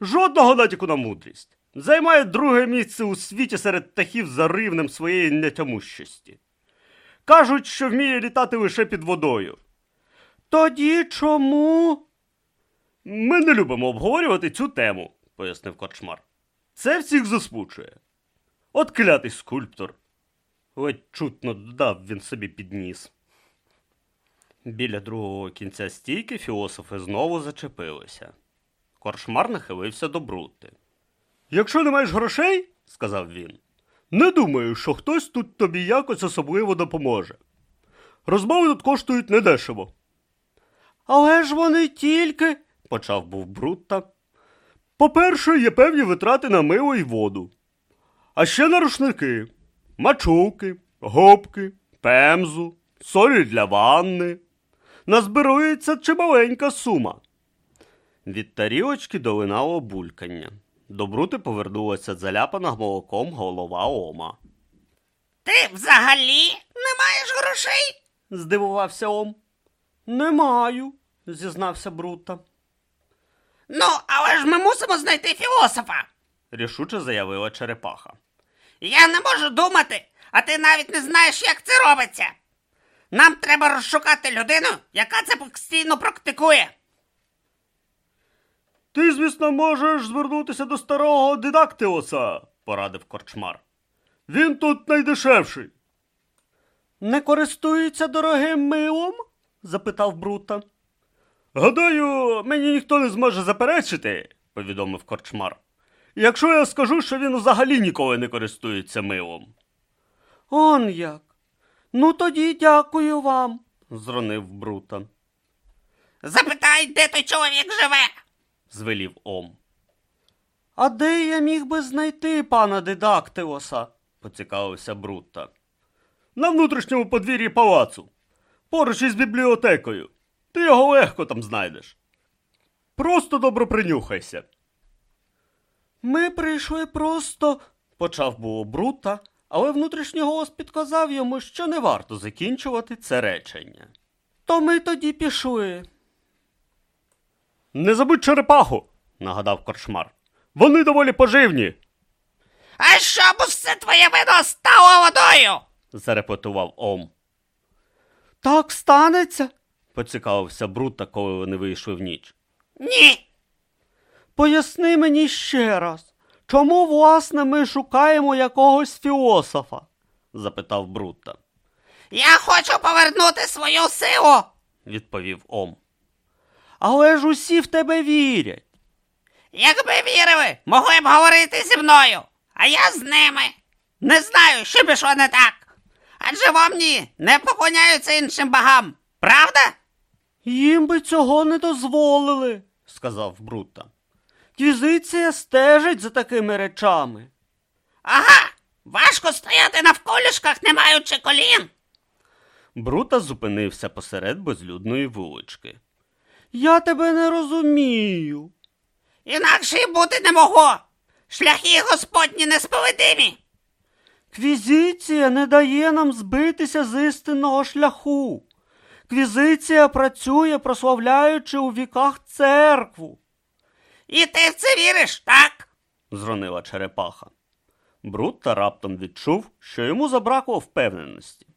Жодного натяку на мудрість. Займає друге місце у світі серед птахів за рівнем своєї нетямущості. Кажуть, що вміє літати лише під водою. Тоді чому? Ми не любимо обговорювати цю тему, пояснив корчмар. Це всіх засмучує. От клятий скульптор. Ледь чутно дав він собі підніс. Біля другого кінця стійки філософи знову зачепилися. Коршмар нахилився до Брутти. Якщо не маєш грошей, сказав він, не думаю, що хтось тут тобі якось особливо допоможе. Розмови тут коштують недешево. Але ж вони тільки. почав був Брутта. По-перше, є певні витрати на мило і воду. А ще на рушники, мачулки, губки, пемзу, солі для ванни. Назбирується чималенька сума. Від тарілочки долинало булькання. До Брути повернулася заляпана молоком голова Ома. Ти взагалі не маєш грошей? Здивувався Ом. Не маю, зізнався Брута. Ну, але ж ми мусимо знайти філософа. рішуче заявила черепаха. Я не можу думати, а ти навіть не знаєш, як це робиться. Нам треба розшукати людину, яка це постійно практикує. Ти, звісно, можеш звернутися до старого дидактиоса, порадив корчмар. Він тут найдешевший. Не користується дорогим милом? запитав Брута. Гадаю, мені ніхто не зможе заперечити, повідомив корчмар. Якщо я скажу, що він взагалі ніколи не користується милом, Он як. Ну тоді дякую вам. зронив Брута, Запитай, де той чоловік живе. звелів Ом. А де я міг би знайти пана Дидактиоса? поцікавився Брута. На внутрішньому подвір'ї палацу, поруч із бібліотекою. Ти його легко там знайдеш. Просто добре принюхайся. Ми прийшли просто. Почав було Брута, але внутрішній голос підказав йому, що не варто закінчувати це речення. То ми тоді пішли. Не забудь черепаху, нагадав коршмар. Вони доволі поживні, А щоб усе твоє вино стало водою. зарепетував Ом. Так станеться. Поцікавився Брута, коли вони вийшли в ніч. Ні. Поясни мені ще раз, чому, власне, ми шукаємо якогось філософа? запитав Брута. Я хочу повернути свою силу. Відповів Ом. Але ж усі в тебе вірять. Якби вірили, могли б говорити зі мною, а я з ними. Не знаю, що пішло не так. Адже вомні не поклоняються іншим богам, правда? Їм би цього не дозволили. сказав Брута. Квізиція стежить за такими речами. Ага, важко стояти навколішках, не маючи колін. Брута зупинився посеред безлюдної вулички. Я тебе не розумію. Інакше й бути не могло. Шляхи господні несповедимі. Квізиція не дає нам збитися з істинного шляху. Квізиція працює, прославляючи у віках церкву. І ти в це віриш, так? зронила черепаха. Брутта раптом відчув, що йому забракло впевненості.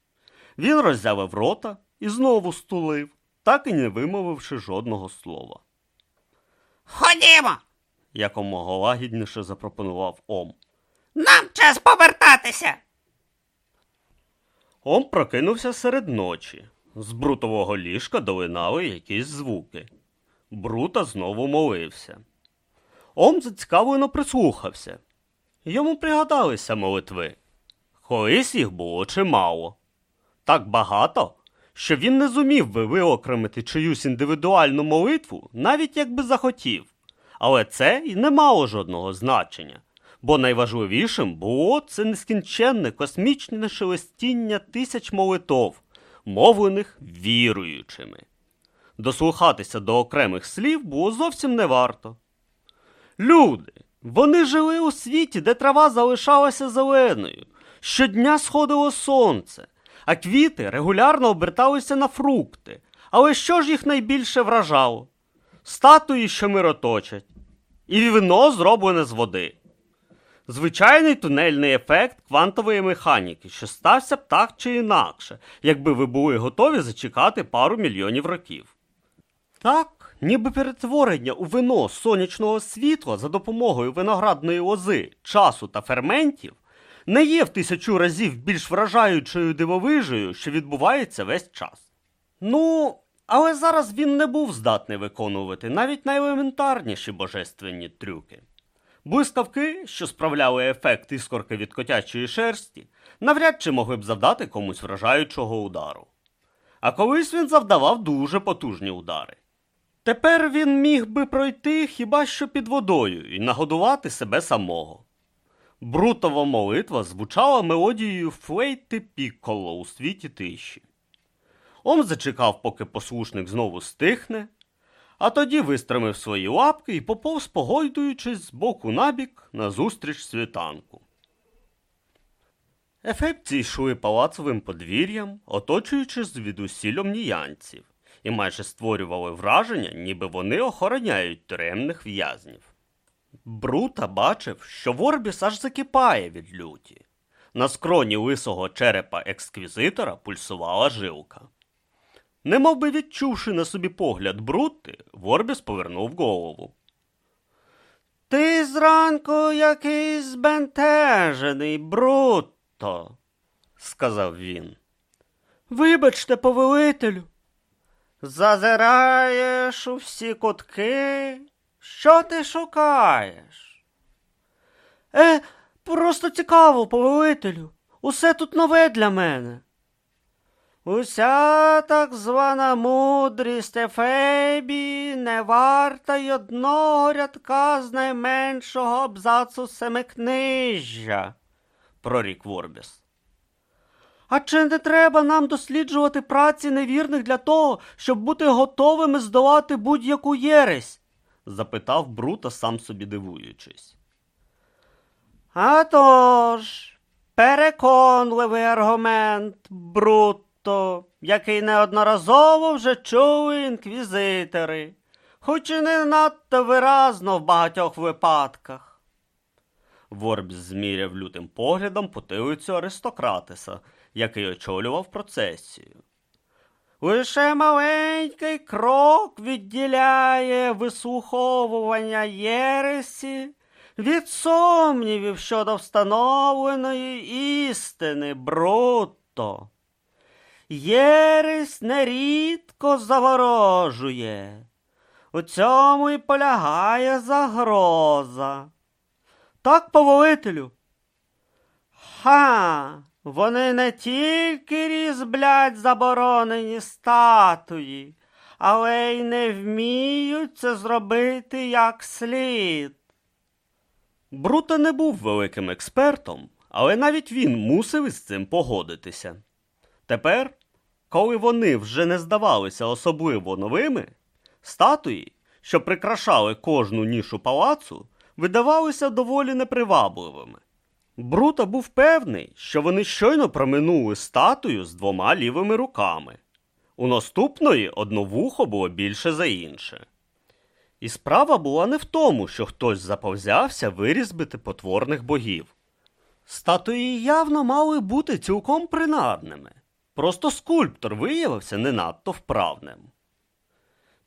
Він роззявив рота і знову стулив, так і не вимовивши жодного слова. Ходімо. Якомога лагідніше запропонував Ом. Нам час повертатися. Ом прокинувся серед ночі. З брутового ліжка долинали якісь звуки. Брута знову молився. Ом зацікавлено прислухався. Йому пригадалися молитви. Колись їх було чимало. Так багато, що він не зумів би виокремити чиюсь індивідуальну молитву, навіть якби захотів. Але це і не мало жодного значення, бо найважливішим було це нескінченне космічне шелестіння тисяч молитов, мовлених віруючими. Дослухатися до окремих слів було зовсім не варто. Люди, вони жили у світі, де трава залишалася зеленою, щодня сходило сонце, а квіти регулярно оберталися на фрукти. Але що ж їх найбільше вражало? Статуї, що мироточать, і вино зроблене з води. Звичайний тунельний ефект квантової механіки, що стався б так чи інакше, якби ви були готові зачекати пару мільйонів років. Так, ніби перетворення у вино сонячного світла за допомогою виноградної лози, часу та ферментів не є в тисячу разів більш вражаючою дивовижею, що відбувається весь час. Ну, але зараз він не був здатний виконувати навіть найелементарніші божественні трюки. Блискавки, що справляли ефект іскорки від котячої шерсті, навряд чи могли б завдати комусь вражаючого удару. А колись він завдавав дуже потужні удари. Тепер він міг би пройти хіба що під водою і нагодувати себе самого. Брутова молитва звучала мелодією флейти пікколо у світі тиші. Он зачекав, поки послушник знову стихне, а тоді вистромив свої лапки і поповз, погойдуючись з боку на бік назустріч світанку. Ефепці йшли палацовим подвір'ям, оточуючи звідусіль омніянців, і майже створювали враження, ніби вони охороняють тюремних в'язнів. Брута бачив, що Ворбіс аж закипає від люті. На скроні лисого черепа ексквізитора пульсувала жилка. Немов би відчувши на собі погляд Брутти, Ворбіс повернув голову. Ти зранку якийсь збентежений, Брутто, сказав він. Вибачте, повелителю. Зазираєш у всі кутки. Що ти шукаєш? Е, просто цікаво, повелителю. Усе тут нове для мене. Уся так звана мудрість Ефебії не варта й одного рядка з найменшого абзацу семикнижжя, прорік Ворбіс. А чи не треба нам досліджувати праці невірних для того, щоб бути готовими здолати будь-яку єресь? запитав Брута, сам собі дивуючись. А тож, переконливий аргумент, Брутто, який неодноразово вже чули інквізитори, хоч і не надто виразно в багатьох випадках. Ворбс зміряв лютим поглядом потилицю аристократиса, який очолював процесію. Лише маленький крок відділяє вислуховування Єресі від сумнівів щодо встановленої істини, Брутто. Єресь нерідко заворожує. У цьому і полягає загроза. Так, повелителю? Ха, вони не тільки різблять заборонені статуї, але й не вміють це зробити як слід. Брута не був великим експертом, але навіть він мусив із цим погодитися. Тепер, коли вони вже не здавалися особливо новими, статуї, що прикрашали кожну нішу палацу, видавалися доволі непривабливими. Брута був певний, що вони щойно проминули статую з двома лівими руками. У наступної одно вухо було більше за інше. І справа була не в тому, що хтось заповзявся вирізбити потворних богів. Статуї явно мали бути цілком принадними. Просто скульптор виявився не надто вправним.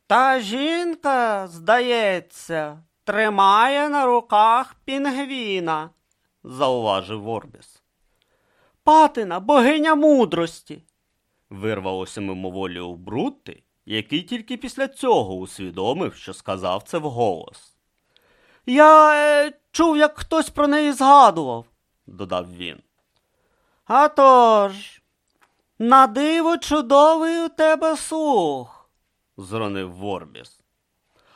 Та жінка, здається, тримає на руках пінгвіна, зауважив Ворбіс. Патина, богиня мудрості. Вирвалося мимоволі у Брутти, який тільки після цього усвідомив, що сказав це вголос. Я е, чув, як хтось про неї згадував, додав він. А тож, на диво чудовий у тебе слух, зронив Ворбіс.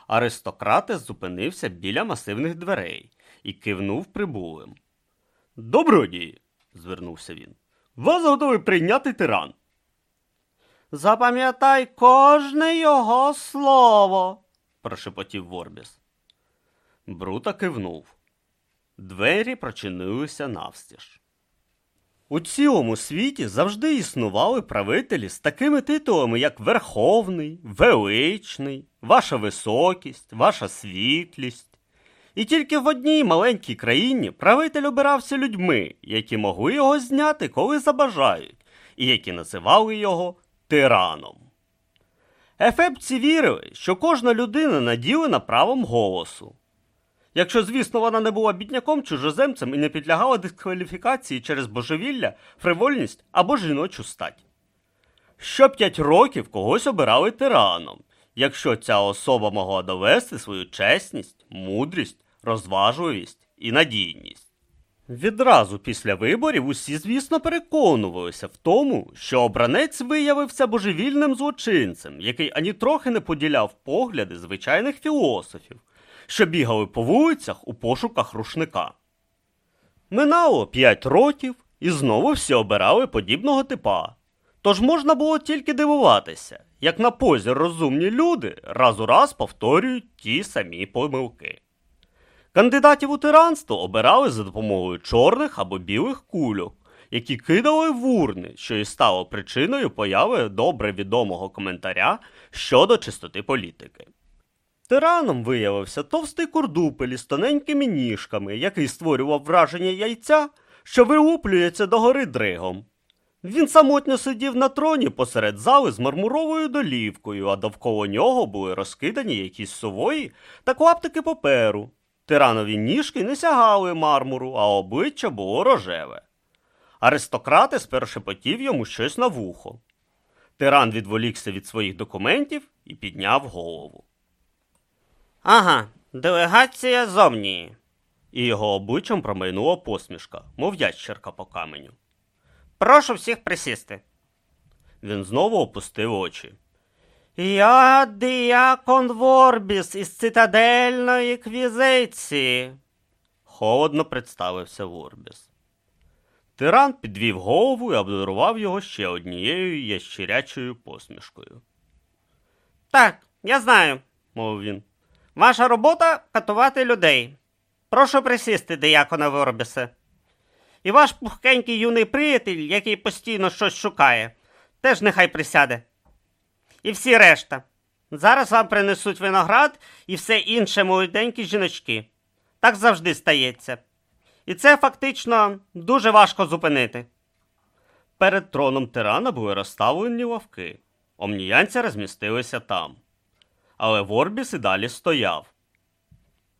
Аристократис зупинився біля масивних дверей і кивнув прибулим. Добродії, звернувся він. Вас готовий прийняти тиран. Запам'ятай кожне його слово, прошепотів Ворбіс. Брута кивнув. Двері прочинилися навстіж. У цілому світі завжди існували правителі з такими титулами, як Верховний, Величний, Ваша Високість, Ваша світлість. І тільки в одній маленькій країні правитель обирався людьми, які могли його зняти, коли забажають, і які називали його тираном. Ефепці вірили, що кожна людина наділена правом голосу. Якщо, звісно, вона не була бідняком чужоземцем і не підлягала дискваліфікації через божевілля, фривольність або жіночу стать. Що п'ять років когось обирали тираном, якщо ця особа могла довести свою чесність, мудрість, розважливість і надійність. Відразу після виборів усі, звісно, переконувалися в тому, що обранець виявився божевільним злочинцем, який ані трохи не поділяв погляди звичайних філософів, що бігали по вулицях у пошуках рушника. Минало п'ять років, і знову всі обирали подібного типа. Тож можна було тільки дивуватися, як на позі розумні люди раз у раз повторюють ті самі помилки. Кандидатів у тиранство обирали за допомогою чорних або білих кульок, які кидали в урни, що і стало причиною появи добре відомого коментаря щодо чистоти політики. Тираном виявився товстий курдупель із тоненькими ніжками, який створював враження яйця, що вилуплюється догори дригом. Він самотньо сидів на троні посеред зали з мармуровою долівкою, а довкола нього були розкидані якісь сової та клаптики паперу. Тиранові ніжки не сягали мармуру, а обличчя було рожеве. Аристократи спершепотів йому щось на вухо. Тиран відволікся від своїх документів і підняв голову. Ага, делегація зовні. І його обличчям промайнула посмішка, мов ящерка по каменю. Прошу всіх присісти. Він знову опустив очі. Я діакон Ворбіс із цитадельної квізиції. Холодно представився Ворбіс. Тиран підвів голову і обдарував його ще однією ящирячою посмішкою. Так, я знаю, мовив він. Ваша робота катувати людей. Прошу присісти, діакона Ворбісе. І ваш пухкенький юний приятель, який постійно щось шукає, теж нехай присяде. І всі решта. Зараз вам принесуть виноград і все інше молоденькі жіночки. Так завжди стається. І це фактично дуже важко зупинити. Перед троном тирана були розставлені лавки. Омніянці розмістилися там. Але Ворбіс і далі стояв.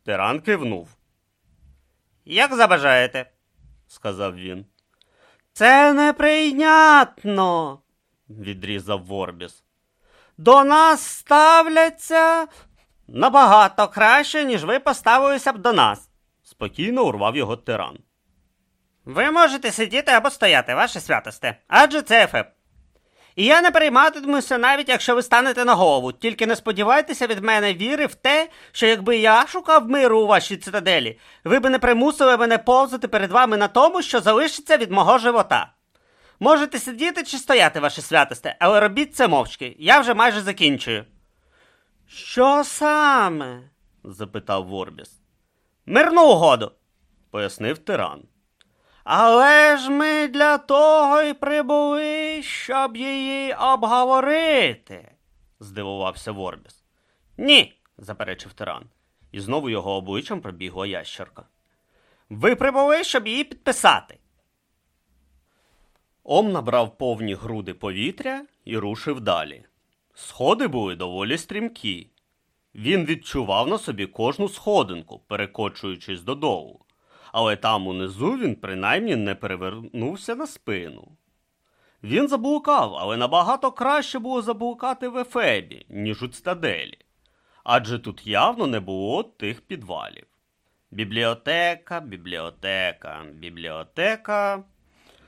Тиран кивнув, Як забажаєте, сказав він. Це неприйнятно. Відрізав Ворбіс. До нас ставляться набагато краще, ніж ви поставилися б до нас. Спокійно урвав його тиран. Ви можете сидіти або стояти, ваше святосте, адже це ефеп. І я не перейматимуся, навіть якщо ви станете на голову, тільки не сподівайтеся від мене віри в те, що якби я шукав миру у вашій цитаделі, ви би не примусили мене повзати перед вами на тому, що залишиться від мого живота. Можете сидіти чи стояти, ваше святосте, але робіть це мовчки, я вже майже закінчую. Що саме? запитав Ворбіс. Мирну угоду. Пояснив тиран. Але ж ми для того й прибули, щоб її обговорити. здивувався Ворбіс. Ні, заперечив тиран. І знову його обличчям пробігла ящерка. ви прибули, щоб її підписати. Ом набрав повні груди повітря і рушив далі. Сходи були доволі стрімкі. Він відчував на собі кожну сходинку, перекочуючись додолу, але там унизу він принаймні не перевернувся на спину. Він заблукав, але набагато краще було заблукати в Ефебі, ніж у цитаделі, адже тут явно не було тих підвалів. Бібліотека, бібліотека, бібліотека.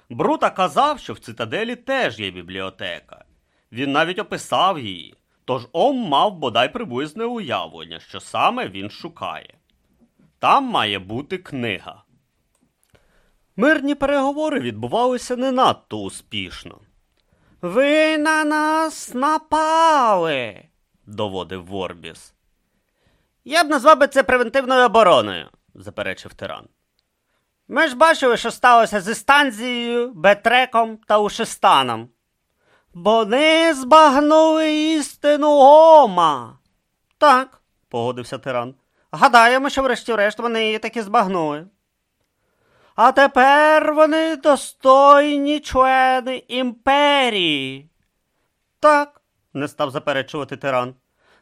Брута казав, що в цитаделі теж є бібліотека. Він навіть описав її, тож Ом мав бодай приблизне уявлення, що саме він шукає. Там має бути книга. Мирні переговори відбувалися не надто успішно, Ви на нас напали. доводив Ворбіс, Я б назвав би це превентивною обороною. заперечив тиран. Ми ж бачили, що сталося зі станцією, Бетреком та Ушистаном. Вони збагнули істину Ома. Так, погодився тиран. Гадаємо, що врешті-решт вони її таки збагнули. А тепер вони достойні члени імперії. Так, не став заперечувати тиран.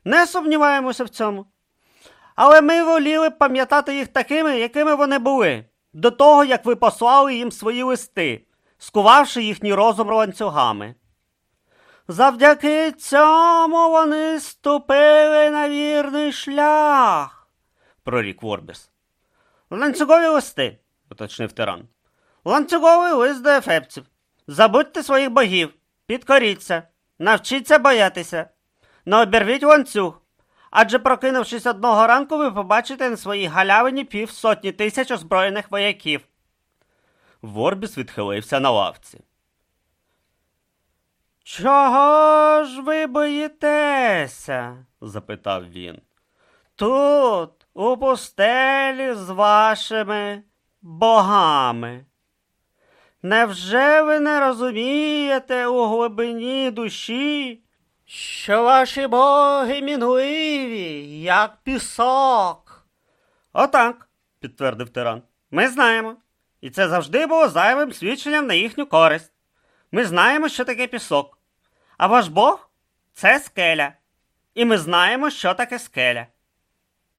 Не сумніваємося в цьому. Але ми воліли пам'ятати їх такими, якими вони були, до того, як ви послали їм свої листи, скувавши їхній розум ланцюгами. Завдяки цьому вони ступили на вірний шлях, прорік Ворбіс. Ланцюгові листи, уточнив тиран. Ланцюговий лист до ефепців. Забудьте своїх богів, підкоріться, навчіться боятися. Не обірвіть ланцюг. Адже прокинувшись одного ранку, ви побачите на своїй галявині півсотні тисяч озброєних вояків. Ворбіс відхилився на лавці. Чого ж ви боїтеся? запитав він. Тут, у пустелі з вашими богами. Невже ви не розумієте у глибині душі, що ваші боги мінливі, як пісок? Отак, підтвердив тиран. Ми знаємо. І це завжди було зайвим свідченням на їхню користь. Ми знаємо, що таке пісок. А ваш Бог це скеля. І ми знаємо, що таке скеля.